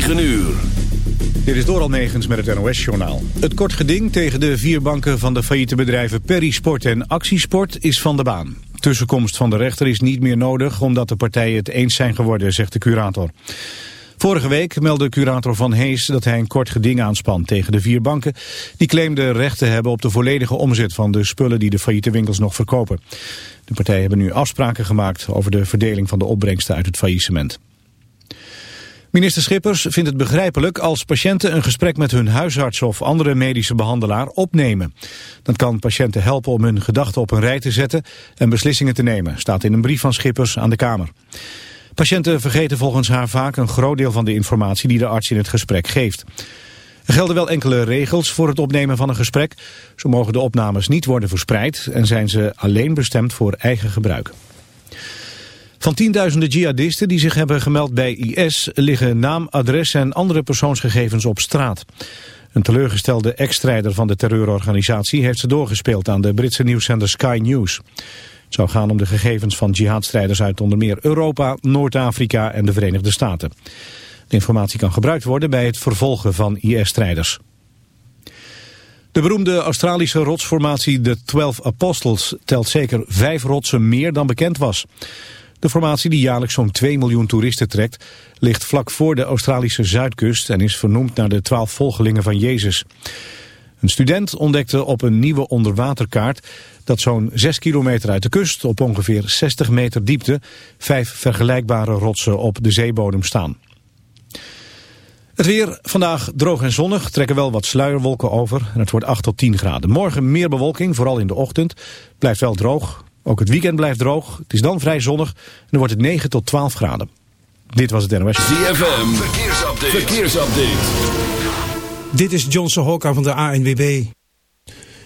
9 uur. Dit is Doral Negens met het NOS-journaal. Het kort geding tegen de vier banken van de failliete bedrijven Perisport en Actiesport is van de baan. Tussenkomst van de rechter is niet meer nodig omdat de partijen het eens zijn geworden, zegt de curator. Vorige week meldde curator Van Hees dat hij een kort geding aanspant tegen de vier banken. Die claimden recht te hebben op de volledige omzet van de spullen die de failliete winkels nog verkopen. De partijen hebben nu afspraken gemaakt over de verdeling van de opbrengsten uit het faillissement. Minister Schippers vindt het begrijpelijk als patiënten een gesprek met hun huisarts of andere medische behandelaar opnemen. Dat kan patiënten helpen om hun gedachten op een rij te zetten en beslissingen te nemen, staat in een brief van Schippers aan de Kamer. Patiënten vergeten volgens haar vaak een groot deel van de informatie die de arts in het gesprek geeft. Er gelden wel enkele regels voor het opnemen van een gesprek. Zo mogen de opnames niet worden verspreid en zijn ze alleen bestemd voor eigen gebruik. Van tienduizenden jihadisten die zich hebben gemeld bij IS liggen naam, adres en andere persoonsgegevens op straat. Een teleurgestelde ex-strijder van de terreurorganisatie heeft ze doorgespeeld aan de Britse nieuwszender Sky News. Het zou gaan om de gegevens van jihadstrijders uit onder meer Europa, Noord-Afrika en de Verenigde Staten. De informatie kan gebruikt worden bij het vervolgen van IS-strijders. De beroemde Australische rotsformatie de Twelve Apostles telt zeker vijf rotsen meer dan bekend was. De formatie, die jaarlijks zo'n 2 miljoen toeristen trekt, ligt vlak voor de Australische zuidkust en is vernoemd naar de twaalf volgelingen van Jezus. Een student ontdekte op een nieuwe onderwaterkaart dat zo'n 6 kilometer uit de kust op ongeveer 60 meter diepte vijf vergelijkbare rotsen op de zeebodem staan. Het weer vandaag droog en zonnig, trekken wel wat sluierwolken over en het wordt 8 tot 10 graden. Morgen meer bewolking, vooral in de ochtend. Blijft wel droog, ook het weekend blijft droog. Het is dan vrij zonnig en dan wordt het 9 tot 12 graden. Dit was het NOS. ZFM, verkeersupdate. verkeersupdate. Dit is Johnson Hokka van de ANWB.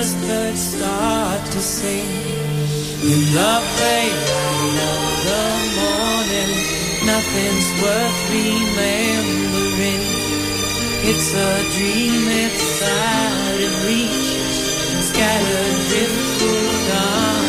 First birds start to sing. In the light of the morning, nothing's worth remembering. It's a dream, it's out of reach, scattered driftwood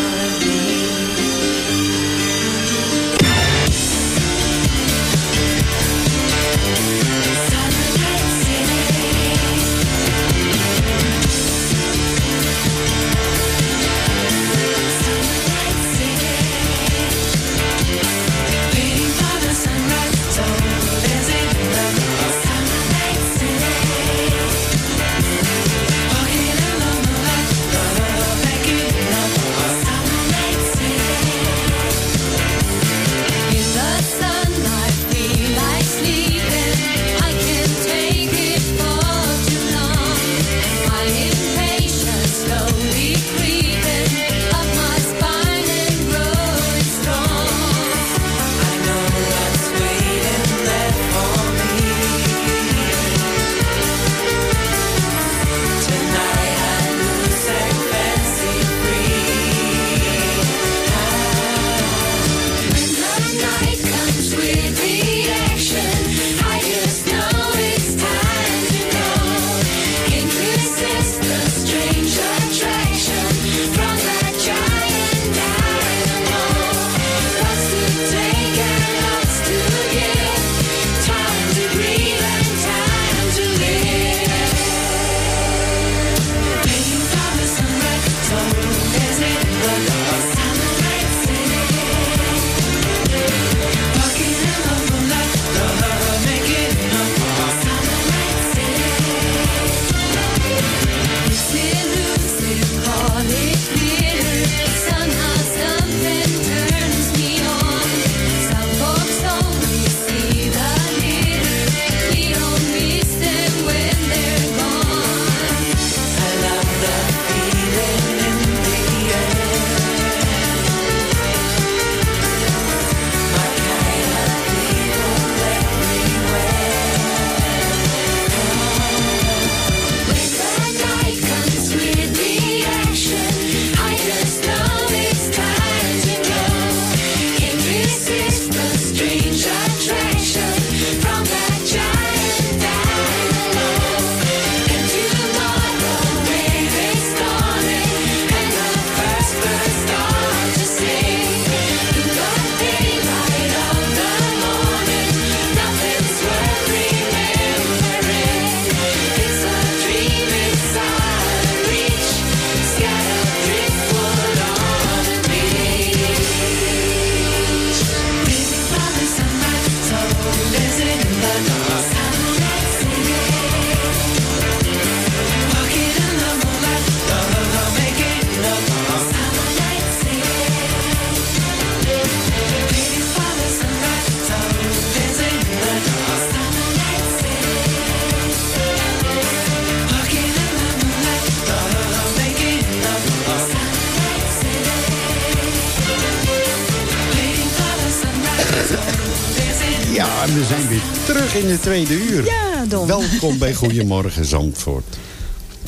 En we zijn weer terug in de tweede uur. Ja, Don. Welkom bij Goedemorgen Zandvoort.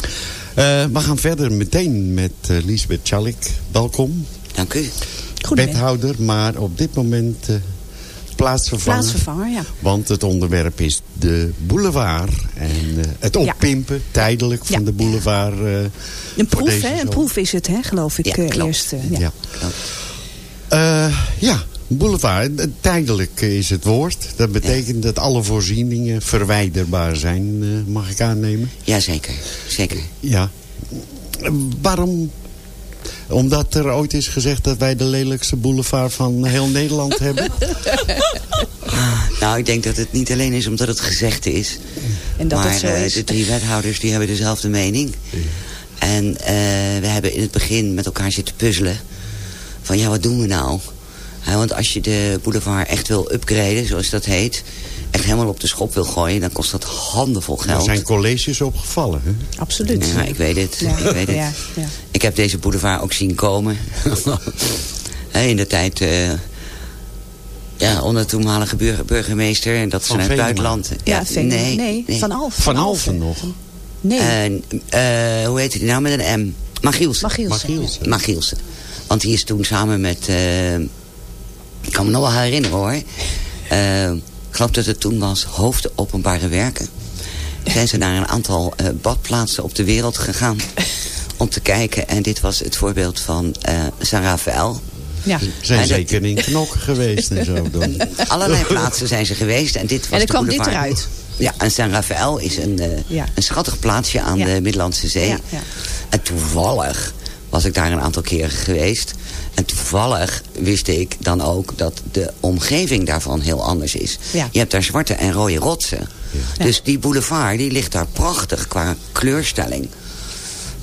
Uh, we gaan verder meteen met uh, Lisbeth Chalik. Welkom. Dank u. Wethouder, maar op dit moment uh, plaatsvervanger. Plaatsvervanger, ja. Want het onderwerp is de boulevard. En het oppimpen, ja. tijdelijk, van ja. de boulevard. een proef, hè? Een proef is het, hè, geloof ik, ja, eerst. ja. ja, Boulevard, tijdelijk is het woord. Dat betekent dat alle voorzieningen verwijderbaar zijn, mag ik aannemen? Jazeker, zeker. Ja. Waarom? Omdat er ooit is gezegd dat wij de lelijkste boulevard van heel Nederland hebben? Nou, ik denk dat het niet alleen is omdat het gezegd is. En dat maar het zo is. de drie wethouders die hebben dezelfde mening. En uh, we hebben in het begin met elkaar zitten puzzelen. Van ja, wat doen we nou? Ja, want als je de boulevard echt wil upgraden, zoals dat heet... echt helemaal op de schop wil gooien, dan kost dat handenvol geld. Er zijn colleges opgevallen, hè? Absoluut. Ja, ik weet het. Ja. Ik, weet het. Ja, ja. ik heb deze boulevard ook zien komen. in de tijd... Uh, ja, onder de toenmalige burger, burgemeester. En dat Van vanuit het buitenland. Ja, Venema. nee, nee, nee. Van Alphen. Van Alphen nog. Nee, En, eh, hoe heet die nou met een M? Magielsen. Magielsen. Magielsen. Magielsen. Want die is toen samen met... eh, ik kan me nog wel herinneren hoor. Eh, ik geloof dat het toen was hoofd openbare werken. Zijn ze naar een aantal eh, badplaatsen op de wereld gegaan. Om te kijken. En dit was het voorbeeld van eh San Rafael. Ja. Zijn dat- zeker in knokken geweest en zo. Dan. Allerlei plaatsen zijn ze geweest. En dit was En dan kwam dit eruit. Ja, en San Rafael is een, eh, Ja. een schattig plaatsje aan Ja. de Middellandse Zee. Ja, ja. En toevallig was ik daar een aantal keren geweest. En toevallig wist ik dan ook dat de omgeving daarvan heel anders is. Ja. Je hebt daar zwarte en rode rotsen. Ja. Dus die boulevard die ligt daar prachtig qua kleurstelling.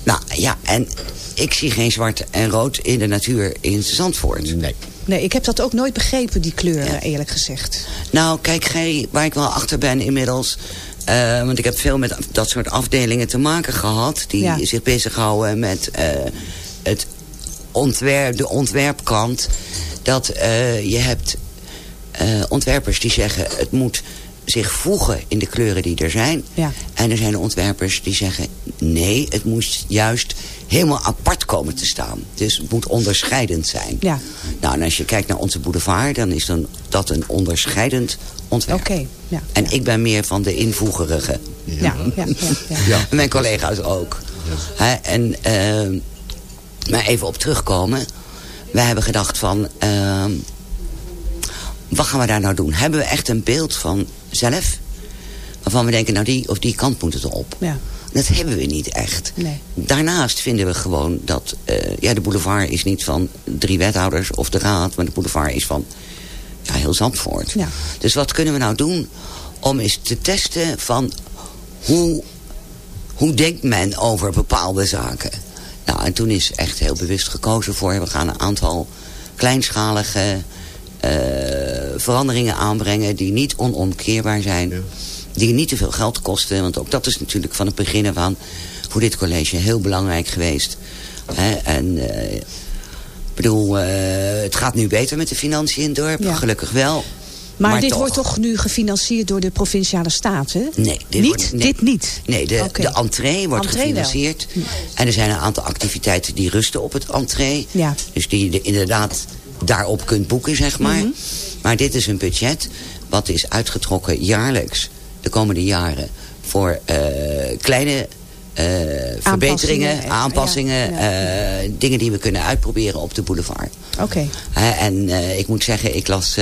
Nou ja, en ik zie geen zwart en rood in de natuur in Zandvoort. Nee. Nee, ik heb dat ook nooit begrepen, die kleuren, eerlijk gezegd. Nou, kijk, Gerry, waar ik wel achter ben inmiddels... eh, want ik heb veel met dat soort afdelingen te maken gehad... die Ja. zich bezighouden met eh, het ontwerp, de ontwerpkant. Dat eh, je hebt eh, ontwerpers die zeggen... het moet zich voegen in de kleuren die er zijn. Ja. En er zijn ontwerpers die zeggen... nee, het moet juist helemaal apart komen te staan. Dus het moet onderscheidend zijn. Ja. Nou, en als je kijkt naar onze boulevard... dan is dan dat een onderscheidend ontwerp. Oké, ja. En ik ben meer van de invoegerige. Ja, ja, ja. ja. Ja. Mijn collega's ook. Hè, en ehm, maar even op terugkomen. Wij hebben gedacht van... ehm, wat gaan we daar nou doen? Hebben we echt een beeld van zelf? Waarvan we denken, nou die of die kant moet het op. Ja. Dat hebben we niet echt. Nee. Daarnaast vinden we gewoon dat... eh, ja, de boulevard is niet van drie wethouders of de raad... maar de boulevard is van ja, heel Zandvoort. Ja. Dus wat kunnen we nou doen om eens te testen van... hoe, hoe denkt men over bepaalde zaken? Nou, en toen is echt heel bewust gekozen voor... we gaan een aantal kleinschalige eh, veranderingen aanbrengen... die niet onomkeerbaar zijn... die niet te veel geld kosten. Want ook dat is natuurlijk van het begin af aan... voor dit college heel belangrijk geweest. Hè? En eh, ik bedoel, eh, het gaat nu beter met de financiën in het dorp. Ja. Gelukkig wel. Maar, dit wordt toch nu gefinancierd door de Provinciale Staten? Nee, dit niet? wordt- nee. Dit niet? Nee, de, de entree wordt Entree wel. gefinancierd. En er zijn een aantal activiteiten die rusten op het entree. Ja. Dus die je inderdaad daarop kunt boeken, zeg maar. Mhm. Maar dit is een budget wat is uitgetrokken jaarlijks de komende jaren... voor eh, kleine eh, verbeteringen, aanpassingen... ja, eh, dingen die we kunnen uitproberen op de boulevard. Oké. En ik moet zeggen, ik las...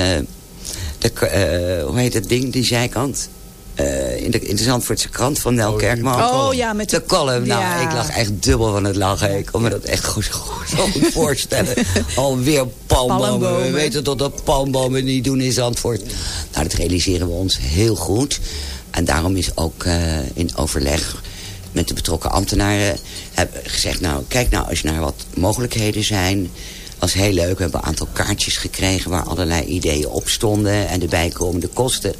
de, eh, hoe heet het ding, die zijkant? Eh, in, de, in de Zandvoortse krant van Nel Kerkman. Oh ja, met de column. Nou, Ja. ik lag echt dubbel van het lachen. Ik kon me dat echt goed, goed zo goed voorstellen. Alweer palmbomen. We Palmbomen. weten dat dat palmbomen niet doen in Zandvoort. Nou, dat realiseren we ons heel goed. En daarom is ook eh, in overleg met de betrokken ambtenaren hebben gezegd... nou, kijk nou eens naar wat mogelijkheden zijn. Was heel leuk. We hebben een aantal kaartjes gekregen... waar allerlei ideeën op stonden en de bijkomende kosten.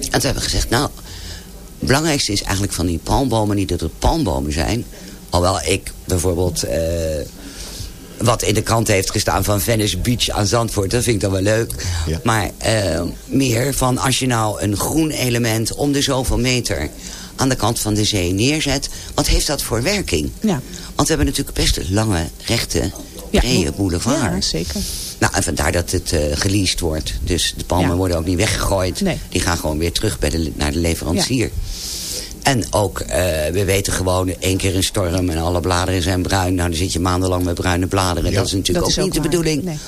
En toen hebben we gezegd, nou... het belangrijkste is eigenlijk van die palmbomen niet dat het palmbomen zijn. Alhoewel ik bijvoorbeeld... eh, wat in de krant heeft gestaan van Venice Beach aan Zandvoort. Dat vind ik dan wel leuk. Ja. Maar eh, meer van als je nou een groen element om de zoveel meter aan de kant van de zee neerzet. Wat heeft dat voor werking? Ja. Want we hebben natuurlijk best lange, rechte, Ja, brede boulevard. Ja, zeker. Nou, en vandaar dat het eh geleased wordt. Dus de palmen Ja. worden ook niet weggegooid. Nee. Die gaan gewoon weer terug bij de, naar de leverancier. En ook, eh, we weten gewoon, één keer een storm en alle bladeren zijn bruin. Nou, dan zit je maandenlang met bruine bladeren. Ja. Dat is natuurlijk Dat ook is niet ook de bedoeling. Nee.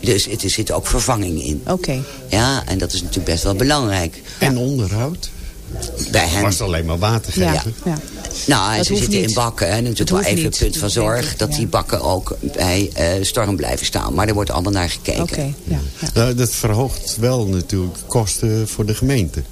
Dus het, er zit ook vervanging in. Oké. Ja, en dat is natuurlijk best wel belangrijk. En onderhoud? Bij hen. Was het alleen maar water Ja. geven? ja. Nou, en Dat ze hoeft zitten in niet. bakken. En natuurlijk Het wel even een punt van zorg... dat ja. die bakken ook bij eh, storm blijven staan. Maar er wordt allemaal naar gekeken. Oké. Ja. ja. Nou, dat verhoogt wel natuurlijk kosten voor de gemeente.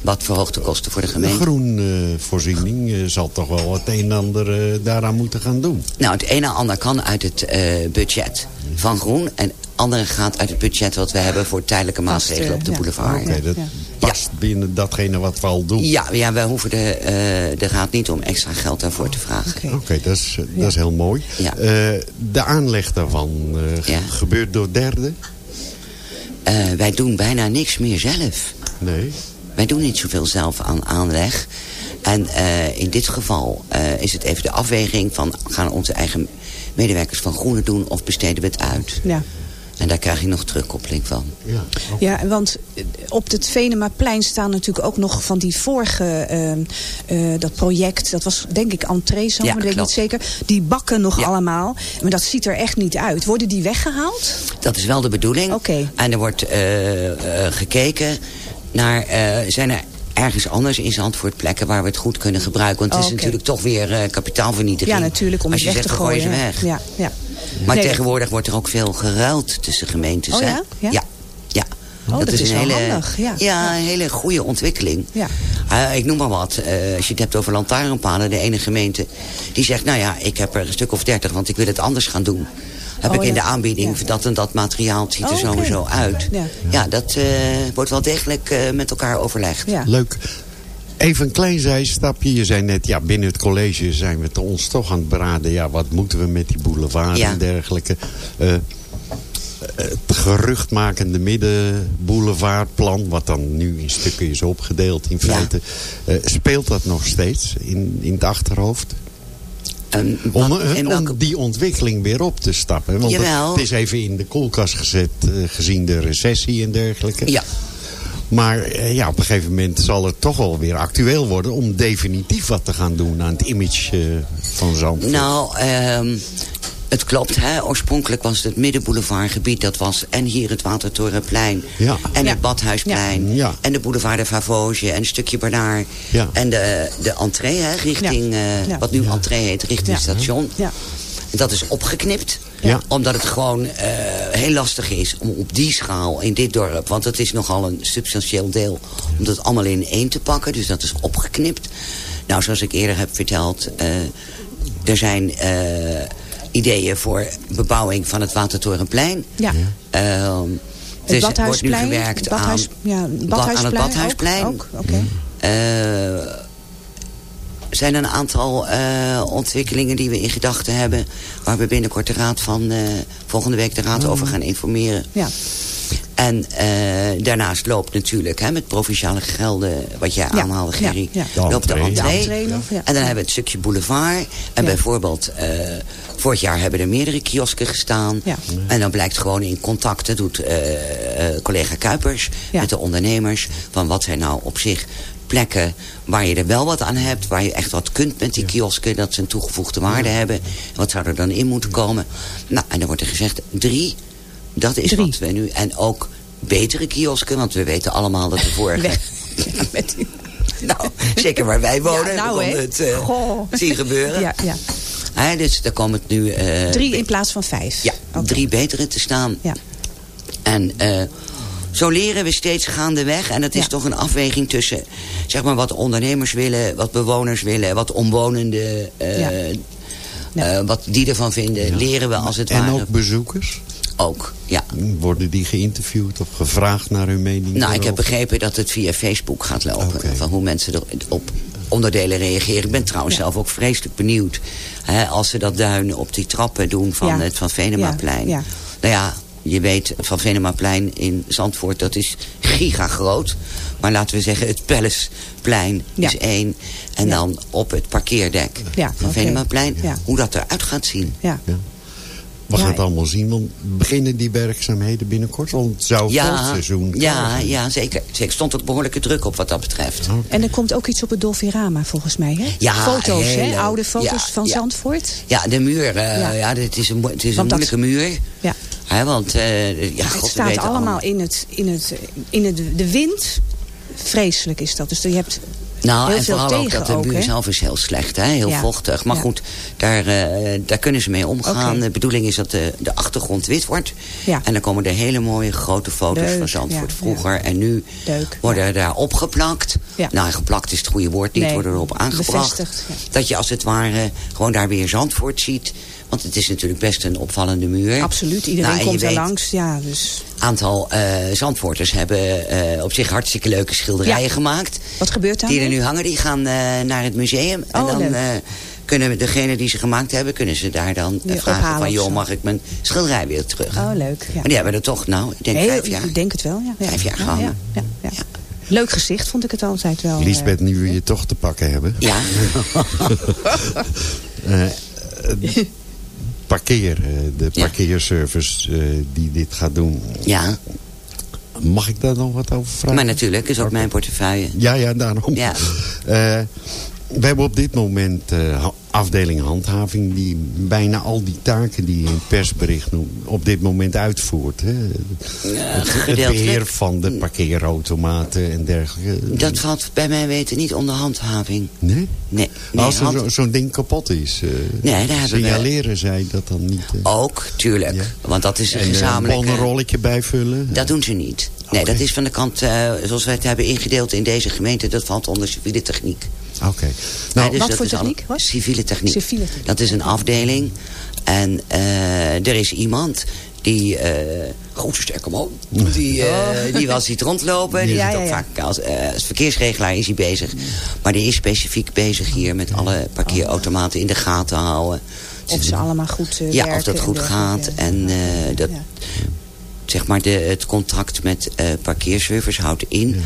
Wat verhoogt de kosten voor de De gemeente? groenvoorziening eh, zal toch wel het een en ander eh, daaraan moeten gaan doen. Nou, het een en ander kan uit het eh, budget van Groen. En het andere gaat uit het budget wat we hebben voor tijdelijke maatregelen op de ja. boulevard. Oké, dat ja. past binnen datgene wat we al doen. Ja, ja, wij hoeven de, eh, de raad niet om extra geld daarvoor te vragen. Oké. Oké, dat, is, dat is heel mooi. Ja. Eh, de aanleg daarvan eh, Ja. gebeurt door derden? Eh, wij doen bijna niks meer zelf. Nee. Wij doen niet zoveel zelf aan aanleg. En eh, in dit geval eh, is het even de afweging van... gaan onze eigen medewerkers van Groene doen of besteden we het uit? ja. En daar krijg je nog terugkoppeling van. Ja. Ja, want eh, op het Venemaplein staan natuurlijk ook nog van die vorige, ehm, eh, dat project, dat was denk ik entree zo, Ja, maar weet ik niet zeker. Die bakken nog Ja. allemaal, maar dat ziet er echt niet uit. Worden die weggehaald? Dat is wel de bedoeling. Oké. En er wordt eh, gekeken naar... eh, zijn er ergens anders in Zandvoort plekken waar we het goed kunnen gebruiken? Want het is Oké. natuurlijk toch weer eh, kapitaalvernietiging. Ja, natuurlijk, om Als het je weg zegt, te gooien. ze weg. Ja, ja. Maar Nee, tegenwoordig wordt er ook veel geruild tussen gemeentes. Oh hè? ja? Ja? Ja. ja. Oh, dat is wel handig, ja. ja, een hele goede ontwikkeling. Ja. Eh, ik noem maar wat. eh, als je het hebt over lantaarnpalen, de ene gemeente... die zegt, nou ja, ik heb er een stuk of dertig... want ik wil het anders gaan doen. Heb Oh, ik in ja. de aanbieding Ja. dat en dat materiaal het ziet er Oh, sowieso uit. Ja. Ja, dat eh, wordt wel degelijk eh, met elkaar overlegd. Ja. Leuk. Even een klein zijstapje. Je zei net, ja, binnen het college zijn we ons toch aan het beraden. Ja, wat moeten we met die boulevard Ja. en dergelijke. Eh, het geruchtmakende middenboulevardplan, wat dan nu in stukken is opgedeeld in Ja. feite. eh, speelt dat nog steeds in, in het achterhoofd? En Om, wat- eh, in om welke- die ontwikkeling weer op te stappen. Want Jawel. het is even in de koelkast gezet gezien de recessie en dergelijke. Ja, Maar eh, ja, op een gegeven moment zal het toch wel weer actueel worden... om definitief wat te gaan doen aan het image eh, van Zandvoort. Nou, ehm, het klopt. Hè? Oorspronkelijk was het middenboulevardgebied. Dat was en hier het Watertorenplein. Ja. En Ja. het Badhuisplein. Ja. En de boulevard de Favosje. En een stukje Bernard. Ja. En de, de entree hè, richting... eh, Ja. Wat nu Ja. entree heet, richting het station. Ja. Dat is opgeknipt. Ja. Omdat het gewoon eh, heel lastig is om op die schaal in dit dorp... want het is nogal een substantieel deel... om dat allemaal in één te pakken. Dus dat is opgeknipt. Nou, zoals ik eerder heb verteld... eh, er zijn eh, ideeën voor bebouwing van het Watertorenplein. Ja. Ehm, Het dus er wordt nu gewerkt Badhuis, aan, ja, aan het Badhuisplein. Ook. Zijn een aantal eh, ontwikkelingen die we in gedachten hebben... waar we binnenkort de raad van eh, volgende week de raad over gaan informeren. Ja. En eh, daarnaast loopt natuurlijk hè, met provinciale gelden, wat jij Ja, aanhaalde, Gerry, ja. Loopt de entree. En dan hebben we het stukje boulevard. En Ja. bijvoorbeeld, eh, vorig jaar hebben er meerdere kiosken gestaan. Ja. En dan blijkt gewoon in contact, dat doet eh, eh, collega Kuipers Ja. met de ondernemers, van wat zijn nou op zich plekken waar je er wel wat aan hebt, waar je echt wat kunt met die kiosken, dat ze een toegevoegde waarde hebben. Wat zou er dan in moeten komen? Nou, en dan wordt er gezegd, drie, dat is Drie. wat we nu, en ook betere kiosken, want we weten allemaal dat de vorige... Ja, met die- nou, zeker waar wij wonen, Ja, nou, het Goh. zien gebeuren. Ja, ja. Dus daar komen het nu... eh, Drie in plaats van vijf. Ja, Oké. drie betere te staan. Ja. En eh, zo leren we steeds gaandeweg. En dat is Ja. toch een afweging tussen zeg maar, wat ondernemers willen, wat bewoners willen, wat omwonenden, eh, Ja. Ja. eh, wat die ervan vinden, leren we als het en ware ook bezoekers? ook. Ja. Worden die geïnterviewd of gevraagd naar hun mening? Nou, ik heb begrepen dat het via Facebook gaat lopen. Van hoe mensen erop onderdelen reageren. Ik ben trouwens zelf ook vreselijk benieuwd. Hè, als ze dat duin op die trappen doen van Ja. het Van Venemaplein. Ja, ja. Nou ja, je weet, Van Venemaplein in Zandvoort, dat is gigagroot. Maar laten we zeggen, het Palaceplein Ja. is één. En Ja. dan op het parkeerdek Ja, van. Venemaplein, Ja. hoe dat eruit gaat zien. Ja. We Ja, gaan het allemaal zien, want beginnen die werkzaamheden binnenkort? Want het zou Ja, volseizoen ja, ja, zeker. Er stond ook behoorlijke druk op wat dat betreft. En er komt ook iets op het Dolfirama volgens mij, hè? Ja, foto's, hè? Oude foto's ja, van ja. Zandvoort. Ja, de muur, eh, Ja. ja. het is een, het is een Want dat- moeilijke muur. Ja. Hè, want eh, ja, het God, staat allemaal in, het, in, het, in het, de wind. Vreselijk is dat. Dus je hebt Nou, heel en veel vooral ook dat de hè? zelf is heel slecht, hè? heel Ja. vochtig. Maar Ja. goed, daar, eh, daar kunnen ze mee omgaan. De bedoeling is dat de, de achtergrond wit wordt. Ja. En dan komen er hele mooie grote foto's van Zandvoort vroeger. En nu worden daar opgeplakt. Ja. Nou, geplakt is het goede woord niet, Nee, worden erop aangebracht. Dat je als het ware gewoon daar weer Zandvoort ziet. Want het is natuurlijk best een opvallende muur. absoluut. Iedereen Nou, komt er weet, langs. Ja, dus aantal eh Zandvoorters hebben eh, op zich hartstikke leuke schilderijen Ja. gemaakt. wat gebeurt daar? Die er nu hangen, die gaan eh, naar het museum. en Oh, dan eh, kunnen degenen die ze gemaakt hebben, kunnen ze daar dan vragen ophalen van... joh, mag ik mijn schilderij weer terug? Oh, leuk. Ja. Maar die hebben er toch, nou, ik denk vijf jaar. Ik denk het wel, ja. ja. Vijf jaar ja, ja, ja, ja. Leuk gezicht vond ik het altijd wel. Lisbeth, nu we je toch te pakken hebben. Ja, Eh, parkeer, eh, de parkeerservice eh, die dit gaat doen. ja. Mag ik daar nog wat over vragen? Maar natuurlijk is ook mijn portefeuille. Ja, ja, daarom. Ja. Eh, we hebben op dit moment afdeling handhaving... die bijna al die taken die je in het persbericht noemt... op dit moment uitvoert. Hè? het, het beheer van de parkeerautomaten en dergelijke. Dat valt bij mij weten niet onder handhaving. Nee? Nee, nee Als er hand- zo- zo'n ding kapot is, eh, Nee, daar we- signaleren zij dat dan niet? eh? Ook, tuurlijk. Ja. Want dat is een en een gezamenlijke... bonnenrolletje bijvullen? Dat doen ze niet. Nee, dat is van de kant, eh, zoals wij het hebben ingedeeld in deze gemeente... dat valt onder civiele techniek. Oké. Nou, dus Wat voor is al- techniek? Wat? Civiele techniek. Civiele techniek. Dat is een afdeling. En eh, er is iemand die... eh grote sterke man. Die, eh, die was ziet rondlopen. Die Ja, zit ja, ook ja. vaak als, als verkeersregelaar is hij bezig. Maar die is specifiek bezig hier met alle parkeerautomaten in de gaten houden. Of ze allemaal goed Ja, of dat goed gaat. En dat. Zeg maar, de, het contract met eh parkeerservice houdt in...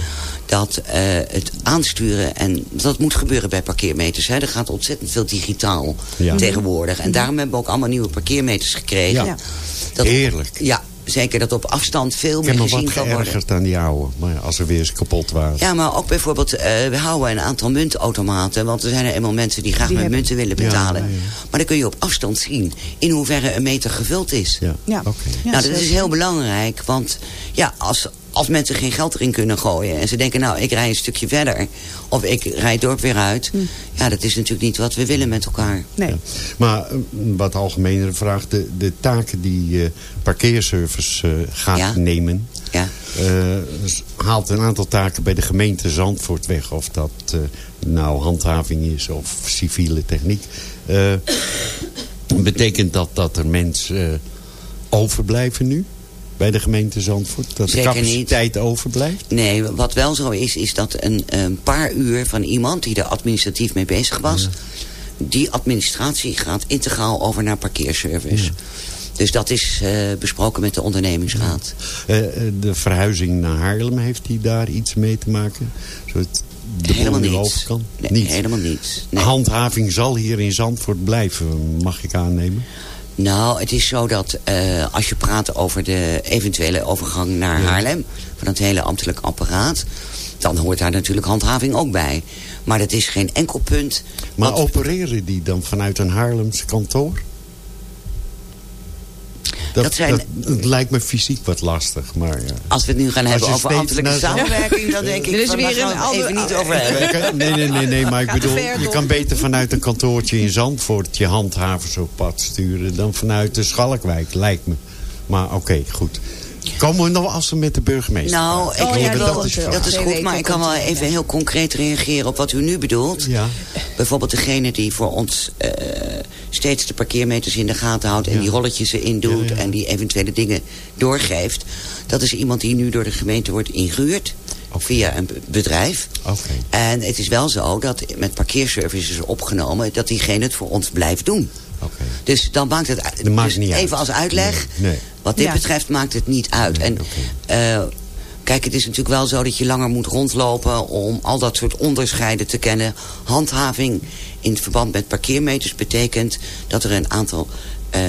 dat eh, het aansturen, en dat moet gebeuren bij parkeermeters... Hè, er gaat ontzettend veel digitaal Ja. tegenwoordig. En daarom hebben we ook allemaal nieuwe parkeermeters gekregen. Ja. Dat Heerlijk. ja, zeker dat op afstand veel ik heb meer me gezien kan worden. geërgerd aan die oude. Maar ja, als er weer eens kapot waren. Ja, maar ook bijvoorbeeld, eh, we houden een aantal muntautomaten. Want er zijn er eenmaal mensen die graag Die met hebben- munten willen betalen. ja, ja. Maar dan kun je op afstand zien in hoeverre een meter gevuld is. Ja, Ja. oké. Nou, dat is heel belangrijk. Want ja, als, als mensen geen geld erin kunnen gooien... en ze denken, nou, ik rij een stukje verder... of ik rijd het dorp weer uit... ja, dat is natuurlijk niet wat we willen met elkaar. Nee. Maar eh, wat algemenere vraag. De, de taken die eh, parkeerservice eh, gaat Ja. nemen... Ja. eh, haalt een aantal taken bij de gemeente Zandvoort weg. Of dat nou handhaving is of civiele techniek. Eh, betekent dat dat er mensen overblijven nu? Bij de gemeente Zandvoort? Dat de Zeker niet. capaciteit overblijft? Nee, wat wel zo is, is dat een, een paar uur van iemand... die er administratief mee bezig was... die administratie gaat integraal over naar parkeerservice. Dus dat is eh, besproken met de ondernemingsraad. Eh, eh, de verhuizing naar Haarlem, heeft die daar iets mee te maken? Zodat de helemaal niets. over kan? Nee, Niet. helemaal niets. Nee. Handhaving zal hier in Zandvoort blijven, mag ik aannemen. Nou, het is zo dat eh, als je praat over de eventuele overgang naar Haarlem... van het hele ambtelijk apparaat... dan hoort daar natuurlijk handhaving ook bij. Maar dat is geen enkel punt. Maar want- opereren die dan vanuit een Haarlems kantoor? Dat, Dat zijn- dat- het lijkt me fysiek wat lastig, maar ja. Als we het nu gaan hebben over ambtelijke samenwerking... dan denk ik, is van, weer daar gaan een we het even niet over hebben. Nee, nee, nee, nee, maar ik bedoel, je kan beter vanuit een kantoortje in Zandvoort je handhavers op pad sturen dan vanuit de Schalkwijk, lijkt me. Maar oké, goed. Komen we nog als we met de burgemeester Nou, ik Oh, ja, wel, komt dat, is goed, maar ik kan wel even heel concreet reageren op wat u nu bedoelt. Ja. Bijvoorbeeld degene die voor ons eh, steeds de parkeermeters in de gaten houdt... en Ja. die rolletjes erin doet Ja, en die eventuele dingen doorgeeft. Dat is iemand die nu door de gemeente wordt ingehuurd. via een be- bedrijf. Oké. En het is wel zo dat met parkeerservices is opgenomen... dat diegene het voor ons blijft doen. Dus dan maakt het Dat maakt dus niet even uit. als uitleg. Nee, nee. Wat dit Ja. betreft maakt het niet uit. En eh, kijk, het is natuurlijk wel zo dat je langer moet rondlopen om al dat soort onderscheiden te kennen. Handhaving in verband met parkeermeters betekent dat er een aantal eh,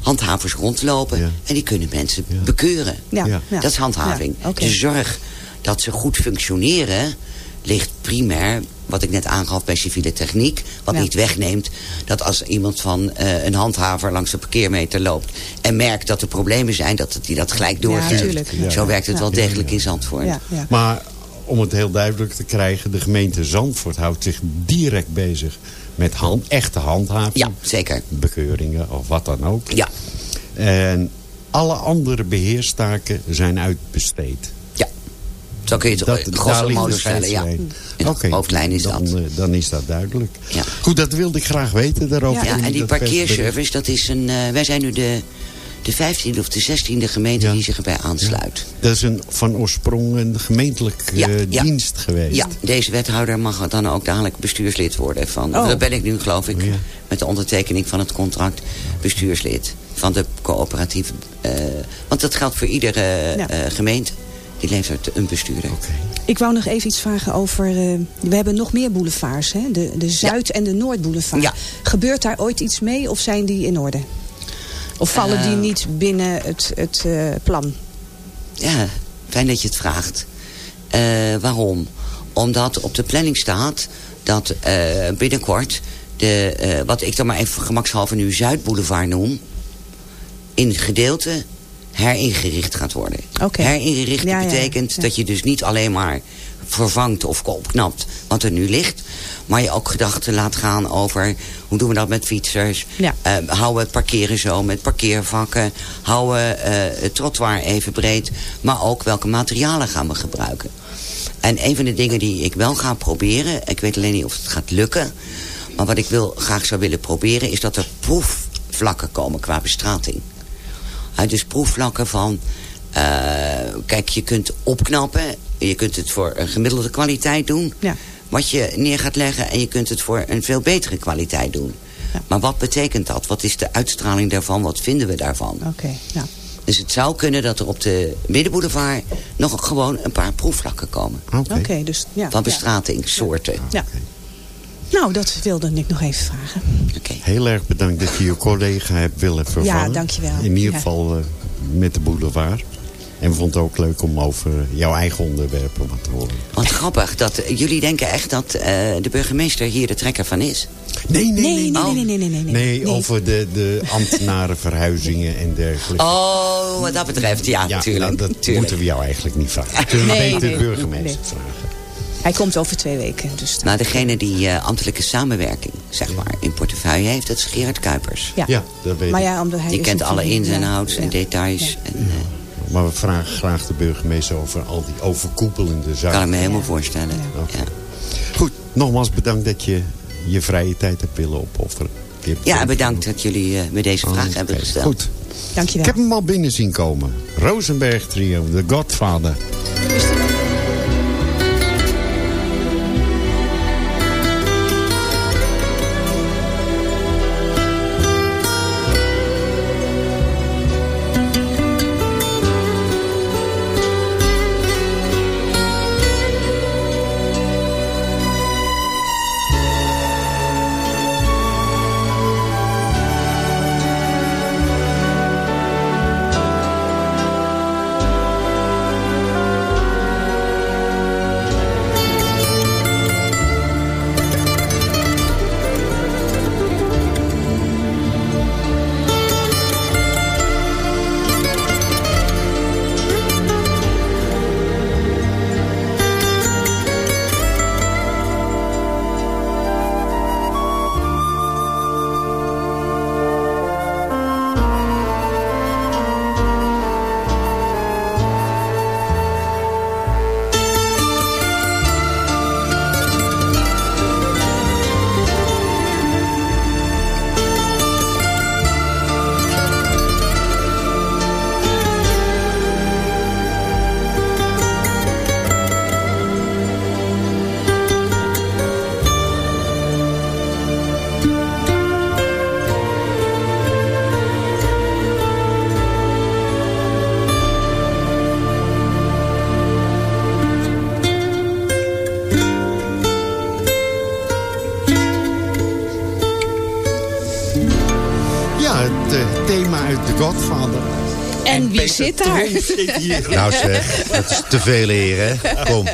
handhavers rondlopen Ja. en die kunnen mensen bekeuren. Ja. Dat is handhaving. De zorg dat ze goed functioneren ligt primair, wat ik net aangaf bij civiele techniek, wat Ja. niet wegneemt dat als iemand van eh, een handhaver langs de parkeermeter loopt en merkt dat er problemen zijn, dat hij dat gelijk doorgeeft. Ja. Zo werkt het Ja. wel degelijk in Zandvoort. Ja, ja. Maar om het heel duidelijk te krijgen... de gemeente Zandvoort houdt zich direct bezig met hand, echte handhaving. Ja, zeker. Bekeuringen of wat dan ook. Ja, En alle andere beheerstaken zijn uitbesteed. Zo kun je het Dat, grosso modo stellen, ja. In Oké, hoofdlijn is dan, dat. eh, dan is dat duidelijk. Ja. Goed, dat wilde ik graag weten daarover. Ja, en die parkeerservice, dat is een... eh, wij zijn nu de, de 15e of de 16e gemeente Ja. die zich erbij aansluit. Dat is een, van oorsprong een gemeentelijk Ja, eh, ja. dienst geweest. Ja, deze wethouder mag dan ook dadelijk bestuurslid worden. Van, Oh. Dat ben ik nu, geloof ik, Ja. met de ondertekening van het contract bestuurslid van de coöperatieve. eh, want dat geldt voor iedere Ja. gemeente. Die levert een bestuurder. Ik wou nog even iets vragen over... eh, we hebben nog meer boulevards, hè? De, de Zuid- en de Noordboulevard. Ja. Gebeurt daar ooit iets mee of zijn die in orde? Of vallen die Eh. niet binnen het, het eh, plan? Ja, fijn dat je het vraagt. Eh, waarom? Omdat op de planning staat dat eh, binnenkort... De, eh, wat ik dan maar even gemakshalve nu Zuidboulevard noem... in gedeelte heringericht gaat worden. Oké. Heringericht Ja, betekent ja. dat je dus niet alleen maar vervangt of opknapt wat er nu ligt... maar je ook gedachten laat gaan over hoe doen we dat met fietsers... Ja. Eh, houden we het parkeren zo met parkeervakken... houden we eh, het trottoir even breed... maar ook welke materialen gaan we gebruiken. En een van de dingen die ik wel ga proberen... ik weet alleen niet of het gaat lukken... maar wat ik wil, graag zou willen proberen... is dat er proefvlakken komen qua bestrating. Dus proefvlakken van... eh, kijk, je kunt opknappen. Je kunt het voor een gemiddelde kwaliteit doen. Ja. Wat je neer gaat leggen. En je kunt het voor een veel betere kwaliteit doen. Ja. Maar wat betekent dat? Wat is de uitstraling daarvan? Wat vinden we daarvan? Oké, ja. Dus het zou kunnen dat er op de Middenboulevard... nog gewoon een paar proefvlakken komen. Oké. Dus ja. Van ja. bestratingssoorten. Ja. Nou, dat wilde ik nog even vragen. Oké. Heel erg bedankt dat je je collega hebt willen vervangen. Ja, dankjewel. In ieder geval eh, met de boulevard. En we vonden het ook leuk om over jouw eigen onderwerpen wat te horen. Wat grappig. Dat, eh, jullie denken echt dat eh, de burgemeester hier de trekker van is. Nee, nee, Nee, nee, nee, Oh. nee, nee, nee, nee. Nee, over de, de ambtenarenverhuizingen en dergelijke. Oh, wat dat betreft, ja, ja, tuurlijk. nou, dat moeten we jou eigenlijk niet vragen. Kunnen we Nee, beter nee, de burgemeester nee. vragen. Hij komt over twee weken. Dus Nou, degene die eh, ambtelijke samenwerking, zeg maar, in portefeuille heeft, dat is Gerard Kuipers. ja. Ja, dat weet maar ik. ja, omdat hij Die kent alle ins en ja, outs en details. Ja. En, eh, Maar we vragen graag de burgemeester over al die overkoepelende kan ik zaken. me helemaal Ja. voorstellen. Ja. Oké. Ja. Goed, nogmaals bedankt dat je je vrije tijd hebt willen opofferen. Ja, bedankt dat jullie eh, me deze vraag hebben gesteld. Goed. Dankjewel. Ik heb hem al binnen zien komen. Rosenberg Trio, The Godfather. Wie Peter zit daar? Tromp zit hier. Nou zeg, dat is te veel eer, hè? Kom,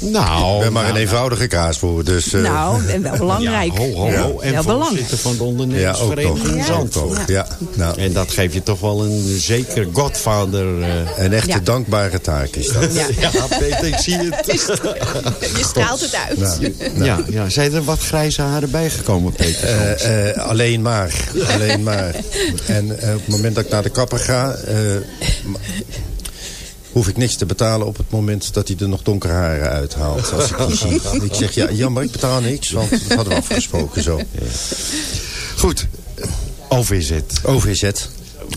Nou, ik ben maar een nou, eenvoudige kaasboer, dus... eh, Nou, en wel belangrijk. Ja, ho, ho, ho. En Wel voorzitter van de ja, ook ondernemersvereniging in Ook Zandvoort. nog, ja. Nou, En dat geeft je toch wel een zeker Godfather... eh, een echte Ja. dankbare taak is dat. Ja. ja, Peter, ik zie het. Je straalt het uit. Nou, Ja, ja. Zijn er wat grijze haren bijgekomen, Peter? Eh, eh, alleen maar. Alleen maar. En op het moment dat ik naar de kapper ga... eh, hoef ik niks te betalen op het moment dat hij er nog donkere haren uithaalt. Als ik die zie. Ik zeg, ja, jammer, ik betaal niks, want dat hadden we afgesproken zo. Goed, OVZ. OVZ,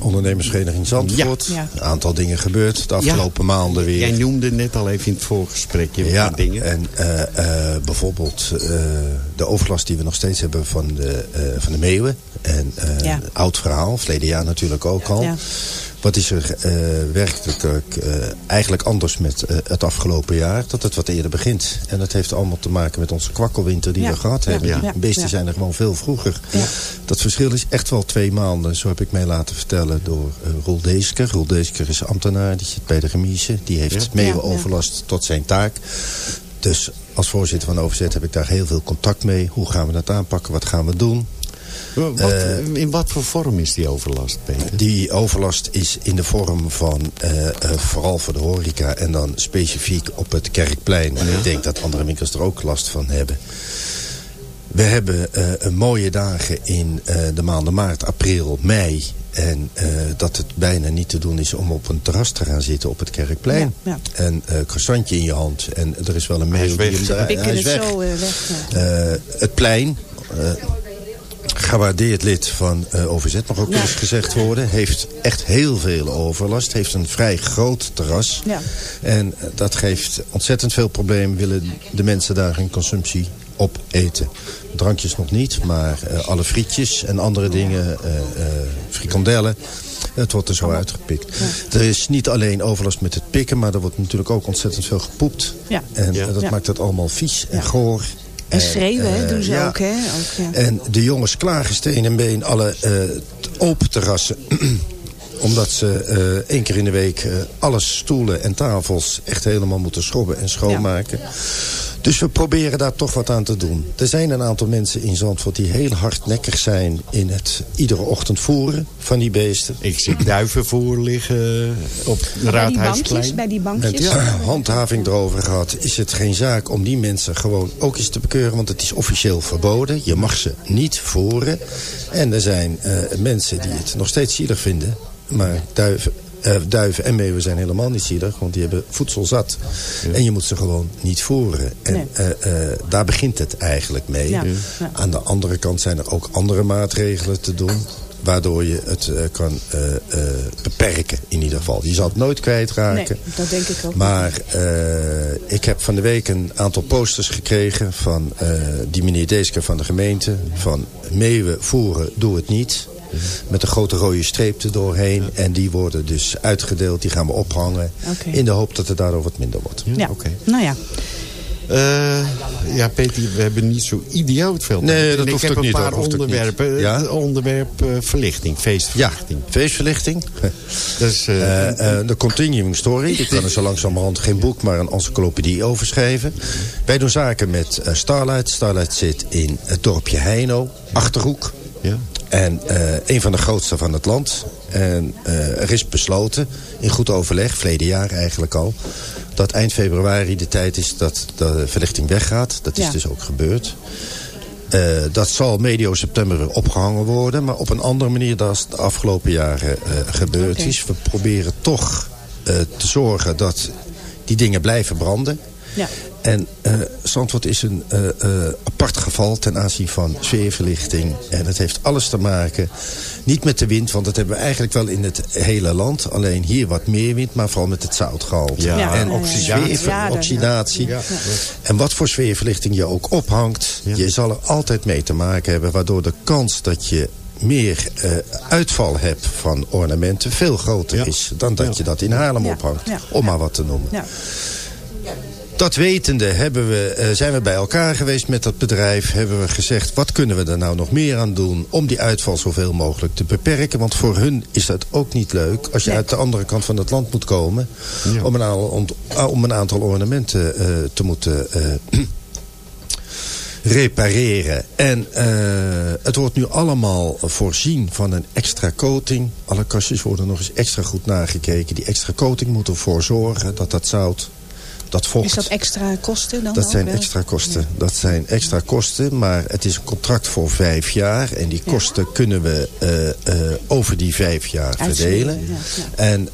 ondernemersvereniging Zandvoort. Ja. Een aantal dingen gebeurd de afgelopen maanden weer. Jij noemde net al even in het voorgesprekje een Ja, paar dingen. en eh, eh, bijvoorbeeld eh, de overlast die we nog steeds hebben van de, eh, van de meeuwen. En eh, Ja. oud verhaal, verleden jaar natuurlijk ook al. Wat is er eh, werkelijk eh, eigenlijk anders met eh, het afgelopen jaar? Dat het wat eerder begint. En dat heeft allemaal te maken met onze kwakkelwinter die Ja. we gehad Ja. hebben. Ja. De beesten Ja. zijn er gewoon veel vroeger. Ja. Dat verschil is echt wel twee maanden. Zo heb ik mij laten vertellen door uh, Roel Deesker. Roel Deesker is ambtenaar, die zit bij de remise. Die heeft Ja. meeuwenoverlast tot zijn taak. Dus als voorzitter van OVZ heb ik daar heel veel contact mee. Hoe gaan we dat aanpakken? Wat gaan we doen? Wat, Eh, in wat voor vorm is die overlast, Peter? Die overlast is in de vorm van, eh, eh, vooral voor de horeca... en dan specifiek op het Kerkplein. Maar ik denk dat andere winkels er ook last van hebben. We hebben eh, een mooie dagen in eh, de maanden maart, april, mei... En eh, dat het bijna niet te doen is om op een terras te gaan zitten op het Kerkplein. Ja, ja. En eh croissantje in je hand. En er is wel een Hij is mail die hem hij is weg. zo eh, weg. ja. Eh, het plein, eh, gewaardeerd lid van eh, OVZ, mag ook Ja. wel eens gezegd worden... heeft echt heel veel overlast, heeft een vrij groot terras. Ja. En eh, dat geeft ontzettend veel problemen. Willen de mensen daar hun consumptie op eten. Drankjes nog niet, maar eh, alle frietjes en andere dingen, eh, eh, frikandellen... Het wordt er zo uitgepikt. Er is niet alleen overlast met het pikken, maar er wordt natuurlijk ook ontzettend veel gepoept. Ja. En Ja. dat Ja. maakt het allemaal vies en Ja. goor. En schreeuwen, hè, eh, doen ze ja. ook, hè? Ook, ja. En de jongens klagen steen en been alle eh, open terrassen. Omdat ze eh, één keer in de week eh, alle stoelen en tafels echt helemaal moeten schrobben en schoonmaken. Dus we proberen daar toch wat aan te doen. Er zijn een aantal mensen in Zandvoort die heel hardnekkig zijn in het iedere ochtend voeren van die beesten. Ik zie duiven voor liggen op het Bij die bankjes, Raadhuisplein. bij die Met bankjes. handhaving erover gehad, is het geen zaak om die mensen gewoon ook eens te bekeuren. Want het is officieel verboden. Je mag ze niet voeren. En er zijn eh, mensen die het nog steeds zielig vinden. Maar duiven, eh, duiven en meeuwen zijn helemaal niet zielig. Want die hebben voedsel zat. En je moet ze gewoon niet voeren. En Nee. eh, eh, daar begint het eigenlijk mee. Ja. Ja. Aan de andere kant zijn er ook andere maatregelen te doen waardoor je het eh, kan beperken in ieder geval. Je zal het nooit kwijtraken. Nee, dat denk ik ook. Maar eh, ik heb van de week een aantal posters gekregen van eh, die meneer Deesker van de gemeente. Van meeuwen voeren, doe het niet. Met een grote rode streep er doorheen. En die worden dus uitgedeeld, die gaan we ophangen. In de hoop dat het daardoor wat minder wordt. Ja, Oké. nou ja. Eh, ja, Peter, we hebben niet zo idioot veel tijd. Nee, dat En hoeft ik heb ook niet, een paar onderwerpen. Ja? Het Onderwerp eh, verlichting, Ja, feestverlichting. feestverlichting. Dus, eh, Eh, eh, de Continuing Story. Ik kan er zo langzamerhand geen boek, maar een encyclopedie over schrijven. Wij doen zaken met eh, Starlight. Starlight zit in het dorpje Heino, Achterhoek. Ja. En eh, een van de grootste van het land. En eh, er is besloten, in goed overleg, verleden jaar eigenlijk al... dat eind februari de tijd is dat de verlichting weggaat. Dat is Ja. dus ook gebeurd. Eh, dat zal medio september weer opgehangen worden. Maar op een andere manier dan de afgelopen jaren eh, gebeurd is. We proberen toch eh, te zorgen dat die dingen blijven branden. Ja. En eh Zandvoort is een eh, eh, apart geval ten aanzien van sfeerverlichting. En het heeft alles te maken, niet met de wind... want dat hebben we eigenlijk wel in het hele land. Alleen hier wat meer wind, maar vooral met het zoutgehalte. Ja. Ja, en ja, ja, ja. oxidatie. En wat voor sfeerverlichting je ook ophangt... Ja. je zal er altijd mee te maken hebben... waardoor de kans dat je meer eh, uitval hebt van ornamenten... veel groter Ja. is dan dat Ja. je dat in Haarlem Ja. ophangt. Ja. Om maar wat te noemen. Dat wetende hebben we, eh, zijn we bij elkaar geweest met dat bedrijf. Hebben we gezegd, wat kunnen we er nou nog meer aan doen... om die uitval zoveel mogelijk te beperken. Want voor hun is dat ook niet leuk... als je uit de andere kant van het land moet komen... Om, een aantal, om een aantal ornamenten uh, te moeten... Uh, repareren. En uh, het wordt nu allemaal voorzien van een extra coating. Alle kastjes worden nog eens extra goed nagekeken. Die extra coating moet ervoor zorgen dat dat zout dat vocht. Is dat extra kosten dan? Dat zijn wel? extra kosten. Dat zijn extra kosten, maar het is een contract voor vijf jaar. En die kosten ja. kunnen we uh, uh, over die vijf jaar verdelen. Ja, ja. En uh,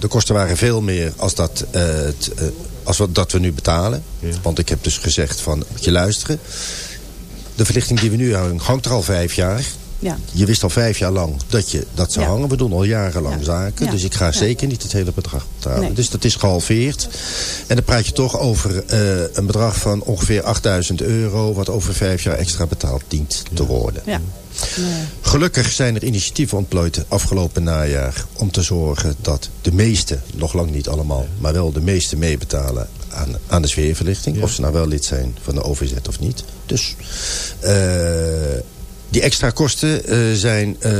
de kosten waren veel meer als dat, als we, dat we nu betalen. Want ik heb dus gezegd van, moet je luisteren. De verlichting die we nu houden hangt er al vijf jaar. Ja. Je wist al vijf jaar lang dat je dat zou ja. hangen. We doen al jarenlang ja. zaken. Dus ik ga zeker niet het hele bedrag betalen. Nee. Dus dat is gehalveerd. En dan praat je toch over uh, een bedrag van ongeveer 8000 euro... wat over vijf jaar extra betaald dient te worden. Gelukkig zijn er initiatieven ontplooid afgelopen najaar... om te zorgen dat de meesten, nog lang niet allemaal... maar wel de meesten meebetalen aan, aan de sfeerverlichting. Of ze nou wel lid zijn van de OVZ of niet. Dus... Uh, die extra kosten uh, zijn uh,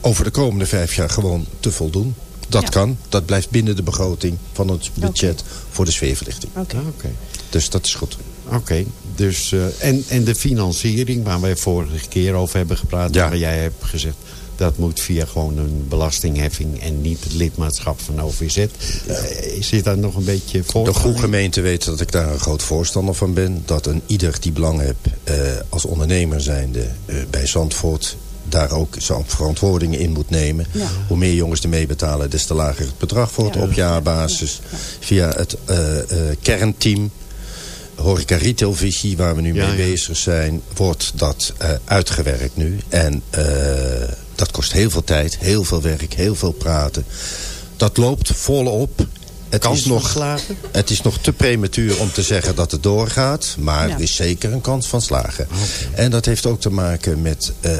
over de komende vijf jaar gewoon te voldoen. Dat ja. kan. Dat blijft binnen de begroting van het budget okay. voor de sfeerverlichting. Okay. Okay. Dus dat is goed. Oké. Dus, uh, en, en de financiering waar wij vorige keer over hebben gepraat. Ja. Waar jij hebt gezegd. Dat moet via gewoon een belastingheffing en niet het lidmaatschap van OVZ. Ja. Zit daar nog een beetje voor? De goede gemeente weet dat ik daar een groot voorstander van ben. Dat een ieder die belang heeft uh, als ondernemer zijnde uh, bij Zandvoort daar ook zijn verantwoording in moet nemen. Ja. Hoe meer jongens er mee betalen, des te lager het bedrag wordt ja. op jaarbasis. Ja. Via het kernteam horeca retailvisie, waar we nu mee bezig zijn, wordt dat uitgewerkt nu. En dat kost heel veel tijd, heel veel werk, heel veel praten. Dat loopt volop. Het kans is, nog, slagen? het is nog te prematuur om te zeggen dat het doorgaat. Maar ja. er is zeker een kans van slagen. Okay. En dat heeft ook te maken met uh,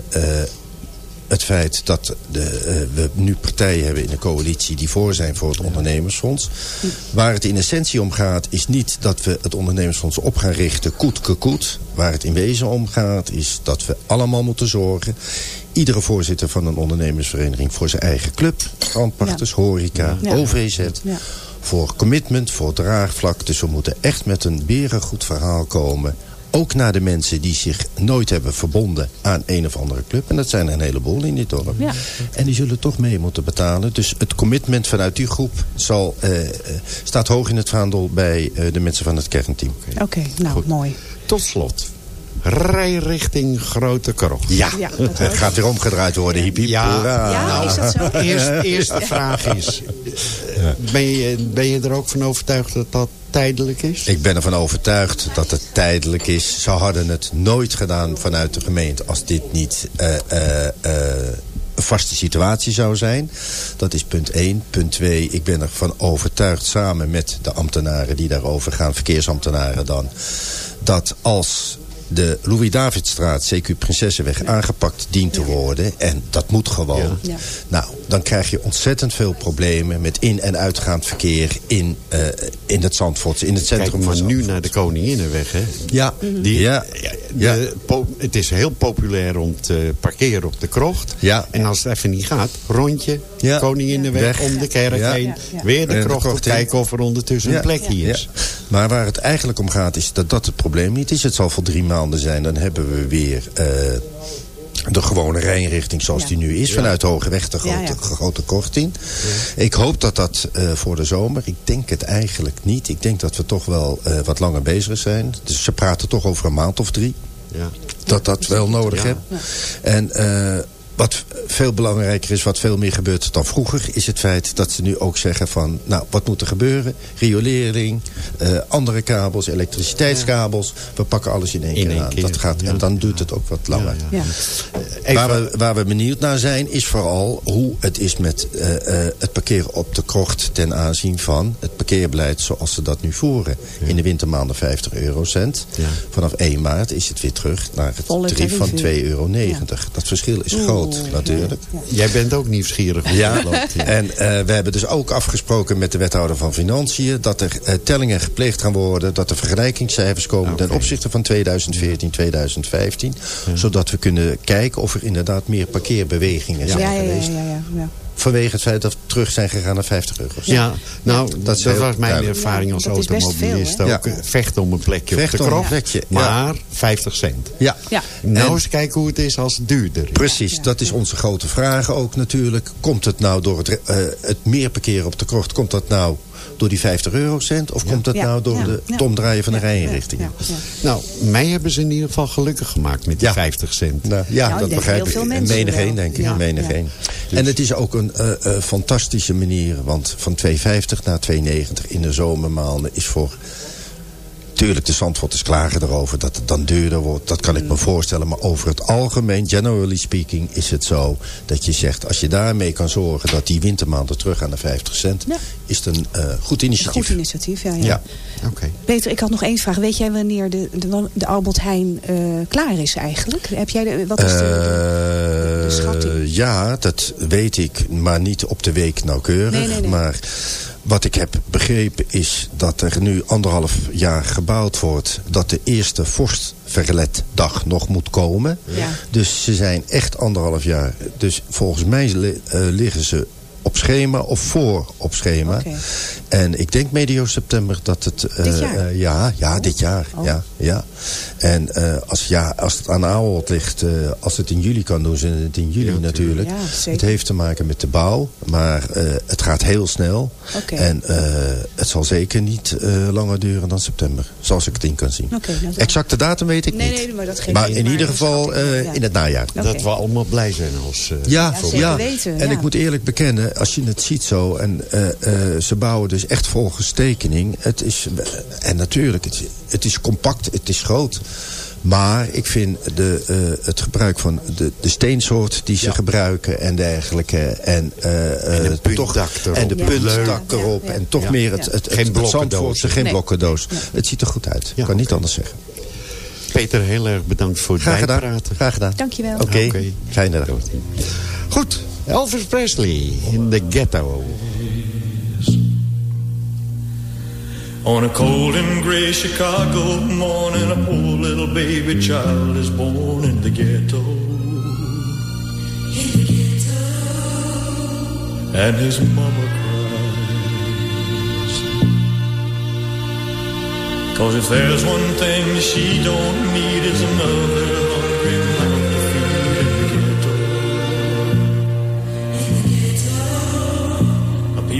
het feit dat de, uh, we nu partijen hebben in de coalitie... die voor zijn voor het ondernemersfonds. Waar het in essentie om gaat is niet dat we het ondernemersfonds op gaan richten... koet ke koet. Waar het in wezen om gaat is dat we allemaal moeten zorgen iedere voorzitter van een ondernemersvereniging voor zijn eigen club. Brandpachters, ja. horeca, ja. OVZ. Ja. Voor commitment, voor draagvlak. Dus we moeten echt met een berengoed verhaal komen. Ook naar de mensen die zich nooit hebben verbonden aan een of andere club. En dat zijn er een heleboel in dit dorp. Ja. En die zullen toch mee moeten betalen. Dus het commitment vanuit die groep zal, uh, staat hoog in het vaandel bij uh, de mensen van het kernteam. Oké, okay, nou Goed. mooi. Tot slot rijrichting Grote Krocht. Ja, ja het gaat weer omgedraaid worden. Ja, ja nou, is dat zo? Eerst, eerste vraag is, ben je, ben je er ook van overtuigd dat dat tijdelijk is? Ik ben ervan overtuigd dat het tijdelijk is. Ze hadden het nooit gedaan vanuit de gemeente als dit niet... Uh, uh, uh, een vaste situatie zou zijn. Dat is punt 1. Punt 2, ik ben ervan overtuigd samen met de ambtenaren die daarover gaan, verkeersambtenaren dan, dat als de Louis-Davidstraat, CQ Prinsessenweg, ja. aangepakt dient te worden. En dat moet gewoon. Ja. Ja. Nou, dan krijg je ontzettend veel problemen met in- en uitgaand verkeer in, uh, in het Zandvoort, in het centrum Kijk maar van nu naar de Koninginnenweg, hè? Ja. Die, ja. De, het is heel populair om te parkeren op de krocht. Ja. En als het even niet gaat, rondje, ja. Koninginnenweg, om de kerk heen. Weer de krocht, de krocht kijken of er ondertussen een plek hier is. Maar waar het eigenlijk om gaat, is dat dat het probleem niet is. Het zal voor drie maanden zijn, dan hebben we weer... Uh, de gewone rijinrichting zoals ja. die nu is. Vanuit Hogeweg de grote, ja, grote korting. Ik hoop dat dat uh, voor de zomer... Ik denk het eigenlijk niet. Ik denk dat we toch wel uh, wat langer bezig zijn. Dus ze praten toch over een maand of drie. Dat dat wel nodig hebt. En... Wat veel belangrijker is, wat veel meer gebeurt dan vroeger... is het feit dat ze nu ook zeggen van... nou, wat moet er gebeuren? Riolering, uh, andere kabels, elektriciteitskabels. We pakken alles in één in keer één aan. Keer. Dat gaat, ja. En dan duurt het ook wat langer. Ja, ja. Waar, we, waar we benieuwd naar zijn, is vooral hoe het is met uh, uh, het parkeren op de krocht... ten aanzien van het parkeerbeleid zoals ze dat nu voeren. In de wintermaanden 50 eurocent. Vanaf 1 maart is het weer terug naar het Volle tarief van 2,90 tarief. euro. Dat verschil is groot natuurlijk. Jij bent ook nieuwsgierig. Ja, en eh, we hebben dus ook afgesproken met de wethouder van Financiën... dat er eh, tellingen gepleegd gaan worden... dat er vergelijkingscijfers komen ten opzichte van 2014, 2015. Zodat we kunnen kijken of er inderdaad meer parkeerbewegingen Ja, zijn ja, ja, geweest. ja, ja, ja. Vanwege het feit dat we terug zijn gegaan naar 50 euro. Ja, nou, dat, heel was mijn duidelijk. ervaring als dat automobilist veel, ook. Ja. Vechten om een plekje Vechten op de om een krocht, plekje, maar 50 cent. Ja, Ja. Nou En- eens kijken hoe het is als het duurder is. Precies, dat is onze grote vraag ook natuurlijk. Komt het nou door het, eh, het meer parkeren op de krocht... komt dat nou door die 50 eurocent... of komt dat Ja, nou door ja, de, omdraaien van de Ja, rijinrichtingen? ja, ja. Nou, mij hebben ze in ieder geval gelukkig gemaakt met die Ja. 50 cent. Nou, ja, Nou, dat begrijp ik. mensen Menig één, denk ik. Ja, Menig ja. één. En het is ook een eh, eh, fantastische manier. Want van 2,50 naar 2,90 in de zomermaanden is voor... Tuurlijk, de Zandvoorters klagen erover dat het dan duurder wordt. Dat kan ik me voorstellen. Maar over het algemeen, generally speaking, is het zo... dat je zegt, als je daarmee kan zorgen... dat die wintermaanden terug gaan naar 50 cent... Ja. Is het een eh, goed initiatief. Goed initiatief, ja. ja. Ja. Oké. Peter, ik had nog één vraag. Weet jij wanneer de, de, de Albert Heijn eh, klaar is eigenlijk? Heb jij de, wat is de, de, de schatting? Eh, ja, dat weet ik, maar niet op de week nauwkeurig. Nee, nee, nee. Maar wat ik heb begrepen is dat er nu anderhalf jaar gebouwd wordt... dat de eerste vorstverletdag nog moet komen. Ja. Dus ze zijn echt anderhalf jaar. Dus volgens mij li- eh, liggen ze op schema of voor op schema. Oké. En ik denk medio september dat het... eh, Dit jaar? eh, ja, ja, dit jaar. Oh. Ja, ja. En eh, als, ja, als het aan Ahold ligt, eh, als het in juli kan doen, ze het in juli natuurlijk. Ja, het heeft te maken met de bouw, maar eh, het gaat heel snel. Oké. En eh, het zal zeker niet eh, langer duren dan september, zoals ik het in kan zien. Dat- Exacte datum weet ik Nee, niet. nee, maar dat geeft maar in Maar ieder geval eh, ja. in het najaar. Dat we allemaal blij zijn als... eh, Ja, Ja, zeker weten, En ja. ik moet eerlijk bekennen, als je het ziet zo... en eh, eh, ze bouwen dus echt volgens tekening. Het is, en natuurlijk, het, het is compact, het is groot. Maar ik vind de, eh, het gebruik van de, de steensoort die ze gebruiken en dergelijke. En, eh, En eh, puntdak toch, erop. En de puntdak Ja, erop. ja, En toch ja. meer het, het, het, Geen het blokkendoos. Geen Nee. blokkendoos. Het ziet er goed uit. Ja, kan niet anders zeggen. Peter, heel erg bedankt voor het Graag gedaan. bijpraten. Graag gedaan. Dankjewel. Oké, Oké. fijne dag. Goed, Elvis Presley in the ghetto. On a cold and gray Chicago morning, a poor little baby child is born in the ghetto. In the ghetto. And his mama cries. Cause if there's one thing she don't need is another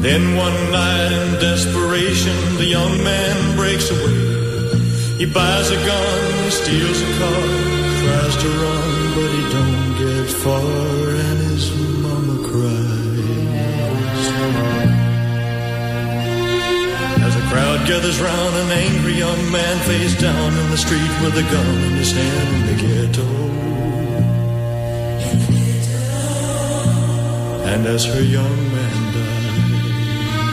Then one night in desperation, the young man breaks away. He buys a gun, steals a car, tries to run, but he don't get far, and his mama cries. As the crowd gathers round, an angry young man face down in the street with a gun in his hand in the ghetto. And as her young a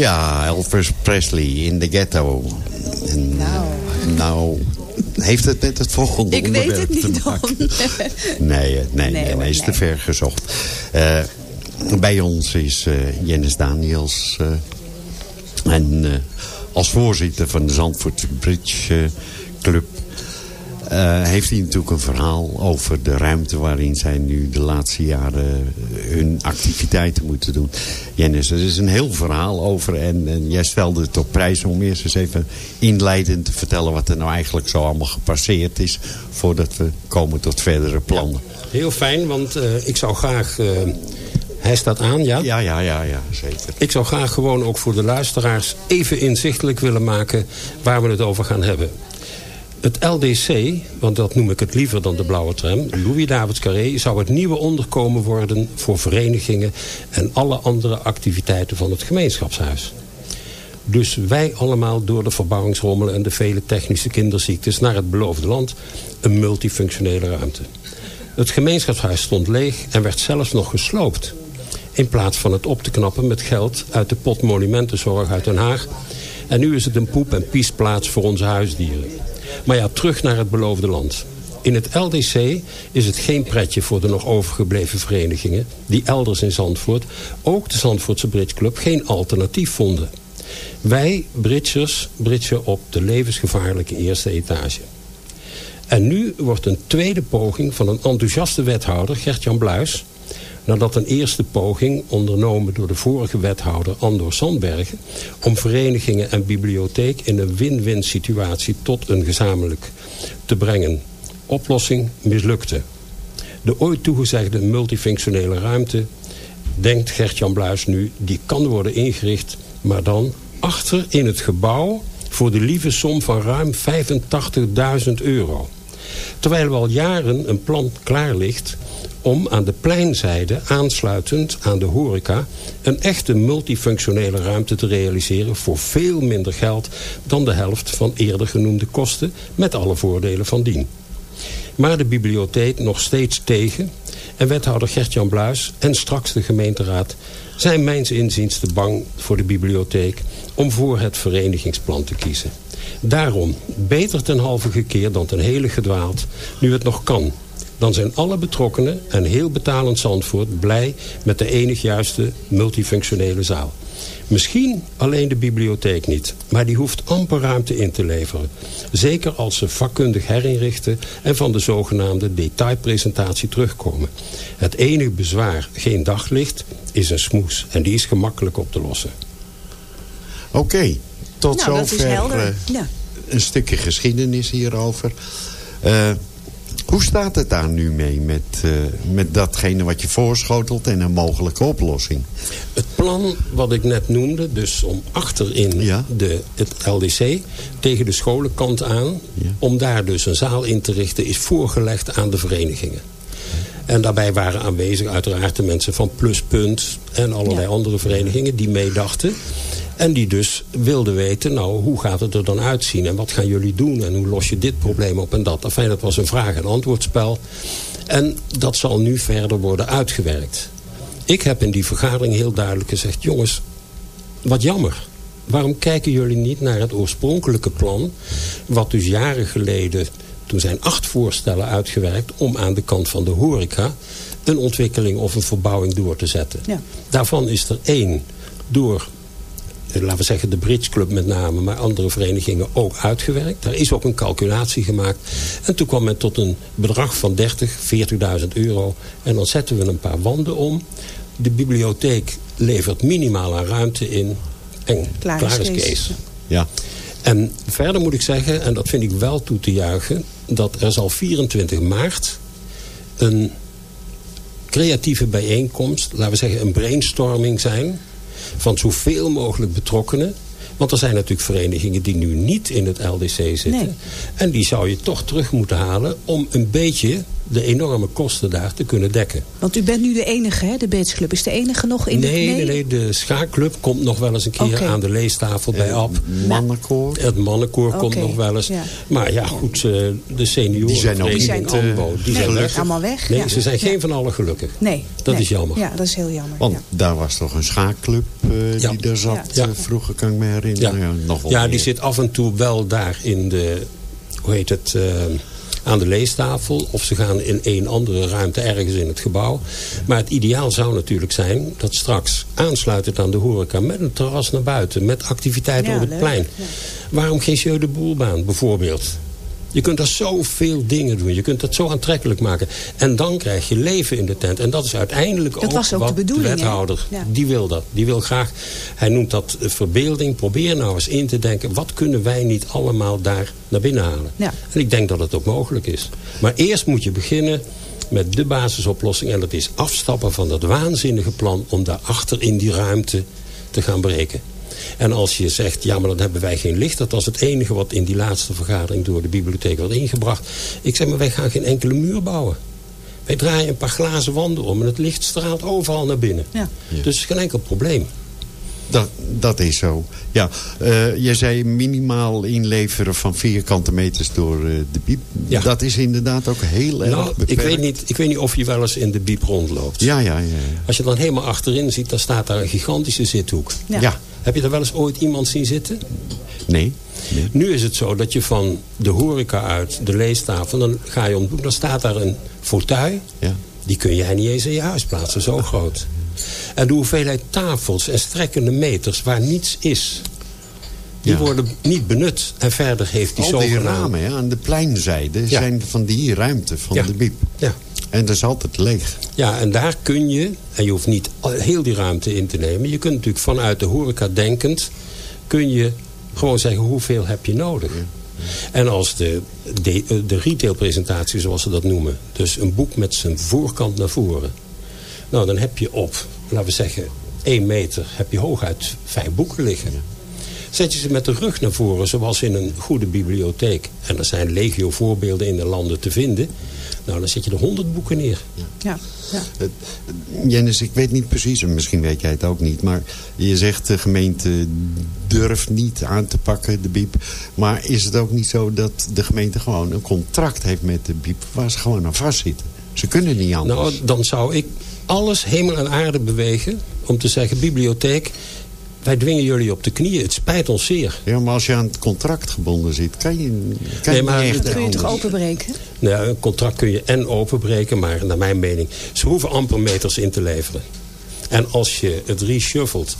Ja, Elvis Presley in de ghetto. En, Nou. nou, heeft het met het volgende Ik weet het niet dan. Nee, nee, nee, Nee, nee, hoor, is te ver gezocht. Eh, bij ons is eh Jennis Daniels. eh, en als voorzitter van de Zandvoort Bridge Club... eh, heeft hij natuurlijk een verhaal over de ruimte waarin zij nu de laatste jaren eh, hun activiteiten moeten doen. Jennis, er is een heel verhaal over en, en jij stelde het op prijs om eerst eens even inleidend te vertellen wat er nou eigenlijk zo allemaal gepasseerd is voordat we komen tot verdere plannen. Heel fijn, want eh, ik zou graag... hij staat aan, ja? Ja, ja, ja, ja, zeker. Ik zou graag gewoon ook voor de luisteraars even inzichtelijk willen maken waar we het over gaan hebben. Het LDC, want dat noem ik het liever dan de blauwe tram, Louis Davids Carré, zou het nieuwe onderkomen worden voor verenigingen en alle andere activiteiten van het gemeenschapshuis. Dus wij allemaal door de verbouwingsrommel en de vele technische kinderziektes naar het beloofde land een multifunctionele ruimte. Het gemeenschapshuis stond leeg en werd zelfs nog gesloopt. In plaats van het op te knappen met geld uit de pot monumentenzorg uit Den Haag. En nu is het een poep- en piesplaats voor onze huisdieren. Maar ja, terug naar het beloofde land. In het LDC is het geen pretje voor de nog overgebleven verenigingen... die elders in Zandvoort, ook de Zandvoortse Bridge Club, geen alternatief vonden. Wij, Bridgers, bridgen op de levensgevaarlijke eerste etage. En nu wordt een tweede poging van een enthousiaste wethouder, Gert-Jan Bluis... nadat een eerste poging, ondernomen door de vorige wethouder Andor Sandbergen... om verenigingen en bibliotheek in een win-win situatie tot een gezamenlijk te brengen. Oplossing mislukte. De ooit toegezegde multifunctionele ruimte, denkt Gert-Jan Bluis nu... die kan worden ingericht, maar dan achter in het gebouw... voor de lieve som van ruim 85.000 euro. Terwijl er al jaren een plan klaar ligt om aan de pleinzijde, aansluitend aan de horeca... een echte multifunctionele ruimte te realiseren... voor veel minder geld dan de helft van eerder genoemde kosten... met alle voordelen van dien. Maar de bibliotheek nog steeds tegen... en wethouder Gert-Jan Bluis en straks de gemeenteraad... zijn mijns inziens te bang voor de bibliotheek... om voor het verenigingsplan te kiezen. Daarom, beter ten halve gekeerd dan ten hele gedwaald... nu het nog kan. Dan zijn alle betrokkenen en heel betalend Zandvoort... blij met de enig juiste multifunctionele zaal. Misschien alleen de bibliotheek niet, maar die hoeft amper ruimte in te leveren. Zeker als ze vakkundig herinrichten en van de zogenaamde detailpresentatie terugkomen. Het enige bezwaar, geen daglicht, is een smoes en die is gemakkelijk op te lossen. Oké, tot Nou, dat is zover helder. eh, Ja. een stukje geschiedenis hierover. Eh, hoe staat het daar nu mee met, eh, met datgene wat je voorschotelt en een mogelijke oplossing? Het plan wat ik net noemde, dus om achterin Ja. de, het LDC... tegen de scholenkant aan, Ja. om daar dus een zaal in te richten... is voorgelegd aan de verenigingen. En daarbij waren aanwezig uiteraard de mensen van Pluspunt... en allerlei Ja. andere verenigingen die meedachten. En die dus wilden weten, nou, hoe gaat het er dan uitzien? En wat gaan jullie doen? En hoe los je dit probleem op en dat? Enfin, dat was een vraag- en antwoordspel. En dat zal nu verder worden uitgewerkt. Ik heb in die vergadering heel duidelijk gezegd... jongens, wat jammer. Waarom kijken jullie niet naar het oorspronkelijke plan... wat dus jaren geleden... toen zijn acht voorstellen uitgewerkt... om aan de kant van de horeca... een ontwikkeling of een verbouwing door te zetten. Ja. Daarvan is er één door laten we zeggen de Bridge Club met name, maar andere verenigingen ook uitgewerkt. Daar is ook een calculatie gemaakt. En toen kwam men tot een bedrag van 30, 40.000 euro. En dan zetten we een paar wanden om. De bibliotheek levert minimaal aan ruimte in. En Klaar klaar, is. Kees. Ja, En verder moet ik zeggen, en dat vind ik wel toe te juichen... dat er zal 24 maart een creatieve bijeenkomst... laten we zeggen een brainstorming zijn... van zoveel mogelijk betrokkenen. Want er zijn natuurlijk verenigingen die nu niet in het LDC zitten. Nee. En die zou je toch terug moeten halen... om een beetje de enorme kosten daar te kunnen dekken. Want u bent nu de enige, hè? De Beetsclub is de enige nog in nee, de... Nee, nee, de schaakclub komt nog wel eens een keer aan de leestafel bij Ab. Mannenkoor. Het mannenkoor komt nog wel eens. ja. Maar ja, goed, eh, de senioren... Die zijn ook Die zijn niet, eh, Ambo, die Nee, zijn weg. allemaal weg. Nee, ja. ze zijn Ja. geen van allen gelukkig. Nee. Dat nee. is jammer. Ja, dat is heel jammer. Want ja. daar was toch een schaakclub eh, Ja. die daar zat Ja. eh, vroeger, kan ik me herinneren. Ja, nog wel ja meer. die zit af en toe wel daar in de, hoe heet het, eh, aan de leestafel. Of ze gaan in een andere ruimte ergens in het gebouw. Maar het ideaal zou natuurlijk zijn dat straks aansluitend aan de horeca... met een terras naar buiten, met activiteiten Ja, op het leuk. plein. Ja. Waarom geen Jeu de Boelbaan bijvoorbeeld? Je kunt er zoveel dingen doen. Je kunt het zo aantrekkelijk maken. En dan krijg je leven in de tent. En dat is uiteindelijk Dat ook, was ook wat de hè? wethouder... Ja. die wil dat. Die wil graag... Hij noemt dat verbeelding. Probeer nou eens in te denken... wat kunnen wij niet allemaal daar naar binnen halen? Ja. En ik denk dat het ook mogelijk is. Maar eerst moet je beginnen met de basisoplossing. En dat is afstappen van dat waanzinnige plan... om daarachter in die ruimte te gaan breken. En als je zegt, ja, maar dan hebben wij geen licht. Dat was het enige wat in die laatste vergadering door de bibliotheek werd ingebracht. Ik zeg, maar wij gaan geen enkele muur bouwen. Wij draaien een paar glazen wanden om en het licht straalt overal naar binnen. Ja. Dus geen enkel probleem. Dat, dat is zo. Ja, eh, je zei minimaal inleveren van vierkante meters door eh, de biep. Ja. Dat is inderdaad ook heel erg Nou, ik weet, niet, ik weet niet of je wel eens in de biep rondloopt. Ja, ja, ja. Als je dan helemaal achterin ziet, dan staat daar een gigantische zithoek. Ja. Ja. Heb je daar wel eens ooit iemand zien zitten? Nee. nee. Nu is het zo dat je van de horeca uit, de leestafel... dan ga je hoek, dan staat daar een fauteuil. Ja. Die kun jij niet eens in je huis plaatsen, zo groot. En de hoeveelheid tafels en strekkende meters waar niets is... die Ja. worden niet benut. En verder heeft die Al die ramen hè, aan de pleinzijde Ja. zijn van die ruimte van Ja. de biep. Ja. En dat is altijd leeg. Ja, en daar kun je, en je hoeft niet heel die ruimte in te nemen... je kunt natuurlijk vanuit de horeca denkend... kun je gewoon zeggen hoeveel heb je nodig. En als de, de, de retailpresentatie, zoals ze dat noemen... dus een boek met zijn voorkant naar voren... nou, dan heb je op, laten we zeggen, één meter... heb je hooguit vijf boeken liggen. Zet je ze met de rug naar voren, zoals in een goede bibliotheek... en er zijn legio voorbeelden in de landen te vinden... nou, dan zet je er honderd boeken neer. Ja. ja. Het- Jennis, ik weet niet precies, en misschien weet jij het ook niet... maar je zegt de gemeente durft niet aan te pakken, de biep. Maar is het ook niet zo dat de gemeente gewoon een contract heeft met de biep... waar ze gewoon aan vastzitten? Ze kunnen niet anders. Nou, dan zou ik alles hemel en aarde bewegen... om te zeggen, bibliotheek, wij dwingen jullie op de knieën. Het spijt ons zeer. Ja, maar als je aan het contract gebonden zit, kan je, kan Nee, je maar- niet echt Dat kun je toch openbreken? Nou, een contract kun je en openbreken, maar naar mijn mening... ze hoeven amper meters in te leveren. En als je het reshuffelt...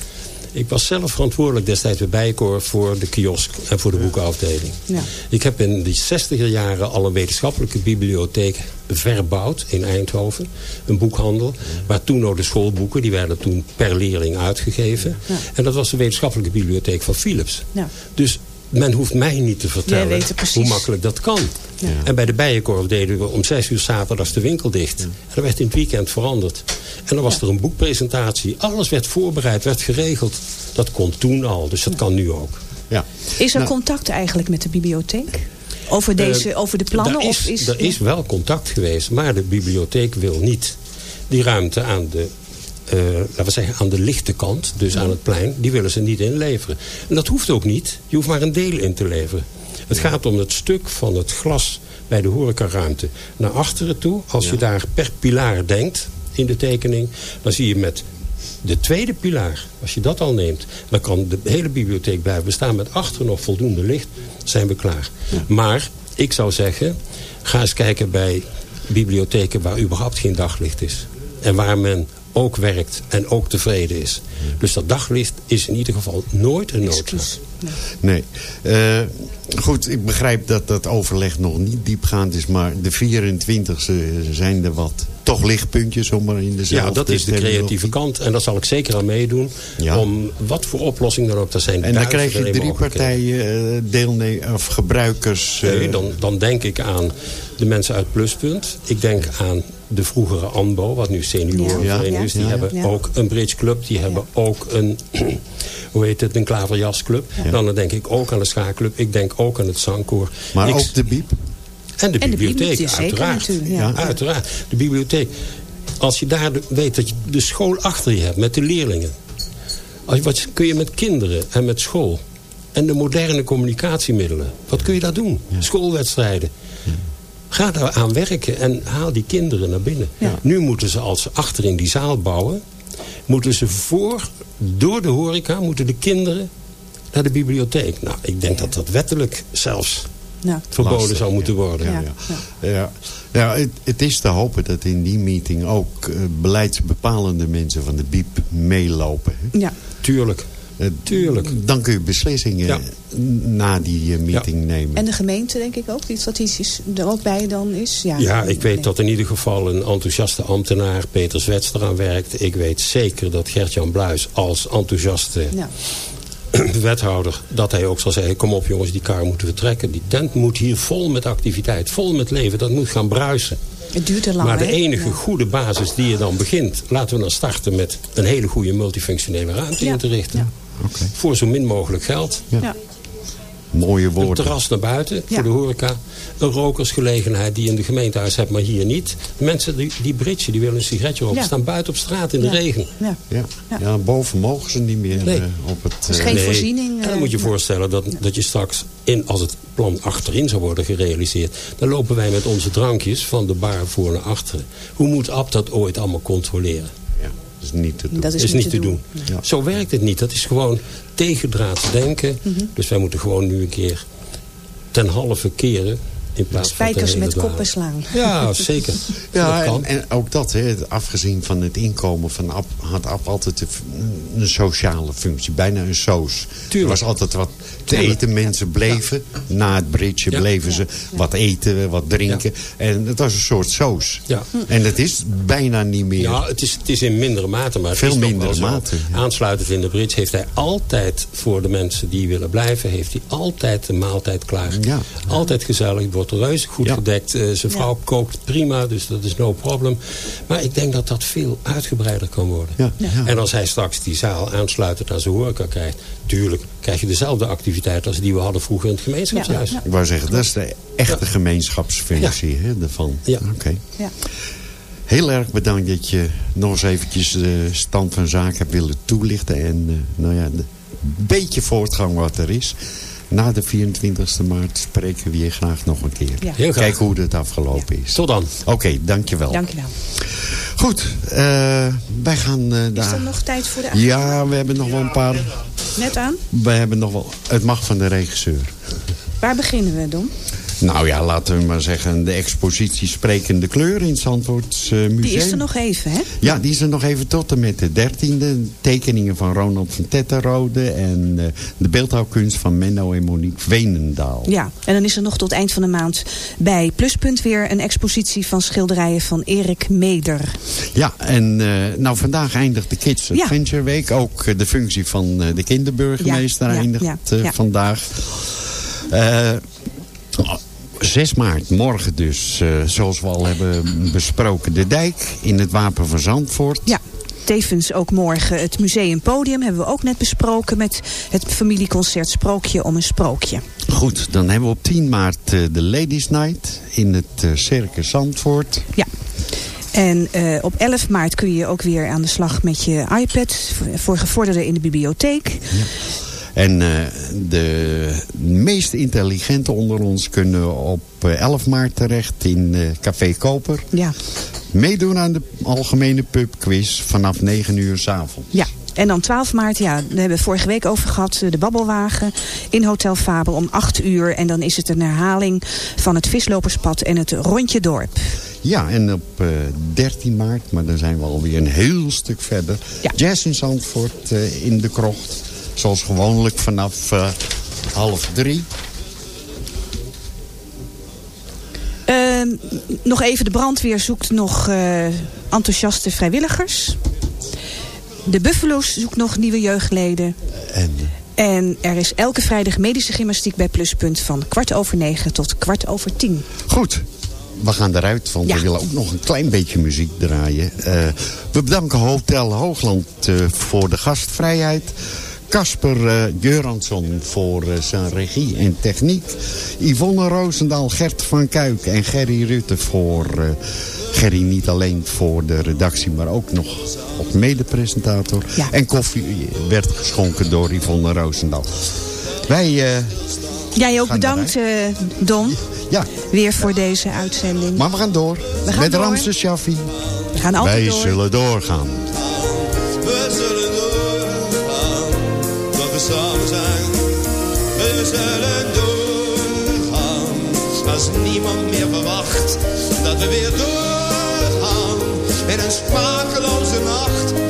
Ik was zelf verantwoordelijk destijds bij Bijenkorf voor de kiosk en voor de boekenafdeling. Ja. Ik heb in die 60er jaren al een wetenschappelijke bibliotheek verbouwd in Eindhoven. Een boekhandel, waar toen nog de schoolboeken, die werden toen per leerling uitgegeven. Ja. En dat was de wetenschappelijke bibliotheek van Philips. Ja. Dus men hoeft mij niet te vertellen hoe makkelijk dat kan. Ja. En bij de Bijenkorf deden we om zes uur zaterdags de winkel dicht. En dat werd in het weekend veranderd. En dan was er een boekpresentatie. Alles werd voorbereid, werd geregeld. Dat kon toen al, dus dat kan nu ook. Ja. Is er Nou, contact eigenlijk met de bibliotheek? Over, deze, over de plannen? Er is, of is, er is wel contact geweest, maar de bibliotheek wil niet die ruimte aan de, eh, laten we zeggen, aan de lichte kant, dus aan het plein, die willen ze niet inleveren. En dat hoeft ook niet. Je hoeft maar een deel in te leveren. Het gaat om het stuk van het glas bij de horecaruimte naar achteren toe. Als je daar per pilaar denkt in de tekening, dan zie je met de tweede pilaar, als je dat al neemt... dan kan de hele bibliotheek blijven bestaan met achter nog voldoende licht. zijn we klaar. Maar ik zou zeggen, ga eens kijken bij bibliotheken... waar überhaupt geen daglicht is. En waar men ook werkt en ook tevreden is. Dus dat daglicht is in ieder geval nooit een noodzaak. Nee. Eh, goed, ik begrijp dat dat overleg nog niet diepgaand is. Maar de 24e zijn er wat toch lichtpuntjes om maar in dezelfde Ja, dat is de creatieve kant. En daar zal ik zeker aan meedoen. Ja. Om wat voor oplossing dan ook te zijn. En dan krijg je drie partijen uh, deelnemers of gebruikers. eh, Nee, dan, dan denk ik aan de mensen uit Pluspunt. Ik denk aan de vroegere ANBO, wat nu seniorenvereniging Ja, is. Die ja, hebben ja. ook een bridgeclub. Die hebben ook een, hoe heet het, een klaverjasclub. Dan denk ik ook aan de schaakclub. Ik denk ook aan het zangkoor. maar Ik- ook de biep. En de En bibliotheek, uiteraard. ja. Uiteraard. De bibliotheek. Als je daar weet dat je de school achter je hebt met de leerlingen. Als je, wat kun je met kinderen en met school. En de moderne communicatiemiddelen. Wat kun je daar doen? Schoolwedstrijden. Ga daar aan werken en haal die kinderen naar binnen. Nu moeten ze als ze achter in die zaal bouwen... moeten ze voor, door de horeca, moeten de kinderen naar de bibliotheek. Nou, ik denk dat dat wettelijk zelfs Ja. verboden Lastig, zou moeten worden. Ja. Ja, ja het, het is te hopen dat in die meeting ook eh, beleidsbepalende mensen van de BIEB meelopen. hè. Ja. Tuurlijk. Eh, Tuurlijk. Dan kun je beslissingen Ja. na die eh, meeting nemen. En de gemeente, denk ik ook, die statistisch er ook bij dan is. Ja, Ja, ik weet dat in ieder geval een enthousiaste ambtenaar, Peter Zwets, eraan werkt. Ik weet zeker dat Gert-Jan Bluis als enthousiaste Ja. wethouder... dat hij ook zal zeggen, kom op jongens, die kar moeten we trekken. Die tent moet hier vol met activiteit, vol met leven. Dat moet gaan bruisen. Het duurt te lang, Maar de enige goede basis die je dan begint... laten we dan starten met een hele goede multifunctionele ruimte Ja. in te richten. Voor zo min mogelijk geld. Ja. Mooie Een woorden. terras naar buiten Ja. voor de horeca. Een rokersgelegenheid die je in de gemeentehuis hebt, maar hier niet. Mensen die, die britsen, die willen een sigaretje roken. Ja. staan buiten op straat in de regen. Ja. Ja. Ja. Ja. boven mogen ze niet meer Nee. eh, op het... is eh, geen Nee. voorziening, En dan eh, moet je je ja. voorstellen dat, dat je straks, in, als het plan achterin zou worden gerealiseerd... dan lopen wij met onze drankjes van de bar voor naar achteren. Hoe moet AB dat ooit allemaal controleren? Is niet te doen. Dat is, is niet te doen. Ja. Zo werkt het niet. Dat is gewoon tegendraads denken. Mhm. Dus wij moeten gewoon nu een keer ten halve keren... in plaats van ten Spijkers met koppen slaan. Ja, zeker. Ja, en, en ook dat, hè, afgezien van het inkomen van Ab, had Ab altijd een, een sociale functie. Bijna een soos. Er was altijd wat te eten. Mensen bleven na het bridge, Ja. bleven ze wat eten, wat drinken. En het was een soort soos. Ja. En dat is bijna niet meer. Ja, het is, het is in mindere mate, maar het Veel mindere mate, ja. Aansluitend in de bridge heeft hij altijd voor de mensen die willen blijven... heeft hij altijd de maaltijd klaar. Ja. Altijd gezellig, wordt reuze goed Ja. gedekt. Eh, zijn vrouw kookt prima, dus dat is no problem. Maar ik denk dat dat veel uitgebreider kan worden. Ja. Ja. En als hij straks die zaal aansluitend aan zijn horeca krijgt... tuurlijk krijg je dezelfde activiteit als die we hadden vroeger in het gemeenschapshuis. Ja. Ik wou zeggen, dat is de echte gemeenschapsfunctie hè, daarvan. Ja. Oké. Ja. Heel erg bedankt dat je nog eens eventjes de stand van zaken hebt willen toelichten. En eh, nou ja, een beetje voortgang wat er is. Na de 24e maart spreken we je graag nog een keer. Ja. Heel graag. Kijken hoe het afgelopen is. Tot dan. Oké, dankjewel. Dank je wel. Goed, eh, wij gaan... eh, Is er nog tijd voor de Ja, we hebben nog wel een paar... Net aan? We hebben nog wel... Het mag van de regisseur. Waar beginnen we, Don? Nou ja, laten we maar zeggen... de expositie Sprekende Kleur in het Zandvoorts eh, Museum. Die is er nog even, hè? Ja, die is er nog even tot en met de dertiende. Tekeningen van Ronald van Tetterode. En eh, de beeldhouwkunst van Menno en Monique Venendaal. Ja, en dan is er nog tot eind van de maand bij Pluspunt weer een expositie van schilderijen van Erik Meder. Ja, en eh, nou vandaag eindigt de Kids Ja. Adventure Week. Ook eh, de functie van eh, de kinderburgemeester Ja, ja, eindigt eh, vandaag. Eh, 6 maart, morgen dus, eh, zoals we al hebben besproken, de dijk in het Wapen van Zandvoort. Ja, tevens ook morgen het museumpodium hebben we ook net besproken met het familieconcert Sprookje om een Sprookje. Goed, dan hebben we op 10 maart eh, de Ladies Night in het eh, Circus Zandvoort. Ja. En op 11 maart kun je ook weer aan de slag met je iPad voor- voor gevorderden in de bibliotheek. En eh, de meest intelligente onder ons kunnen op eh, 11 maart terecht in eh, Café Koper. Ja. Meedoen aan de algemene pubquiz vanaf 9 uur s avonds. Ja, en dan 12 maart, ja, daar hebben we vorige week over gehad, eh, de babbelwagen in Hotel Faber om 8 uur. En dan is het een herhaling van het visloperspad en het rondje dorp. Ja, en op eh, 13 maart, maar dan zijn we alweer een heel stuk verder. Ja. Jazz in Zandvoort eh, in de krocht. Zoals gewoonlijk vanaf eh, half drie. Ehm, nog even, de brandweer zoekt nog eh, enthousiaste vrijwilligers. De Buffalo's zoekt nog nieuwe jeugdleden. En En er is elke vrijdag medische gymnastiek bij Pluspunt van kwart over negen tot kwart over tien. goed, we gaan eruit, want Ja. we willen ook nog een klein beetje muziek draaien. Eh, we bedanken Hotel Hoogland voor de gastvrijheid. Casper uh, Geuransson voor uh, zijn regie en techniek. Yvonne Roosendaal, Gert van Kuik en Gerry Rutte voor... Uh, Gerry niet alleen voor de redactie, maar ook nog als medepresentator. Ja. En koffie werd geschonken door Yvonne Roosendaal. Wij... Jij ook bedankt, Don. Ja. Weer voor deze uitzending. Maar we gaan door. We gaan Met door. Ramses Shaffi. We gaan altijd Wij door. zullen doorgaan. We zullen zullen doorgaan, als niemand meer verwacht. Dat we weer doorgaan, in een sprakeloze nacht.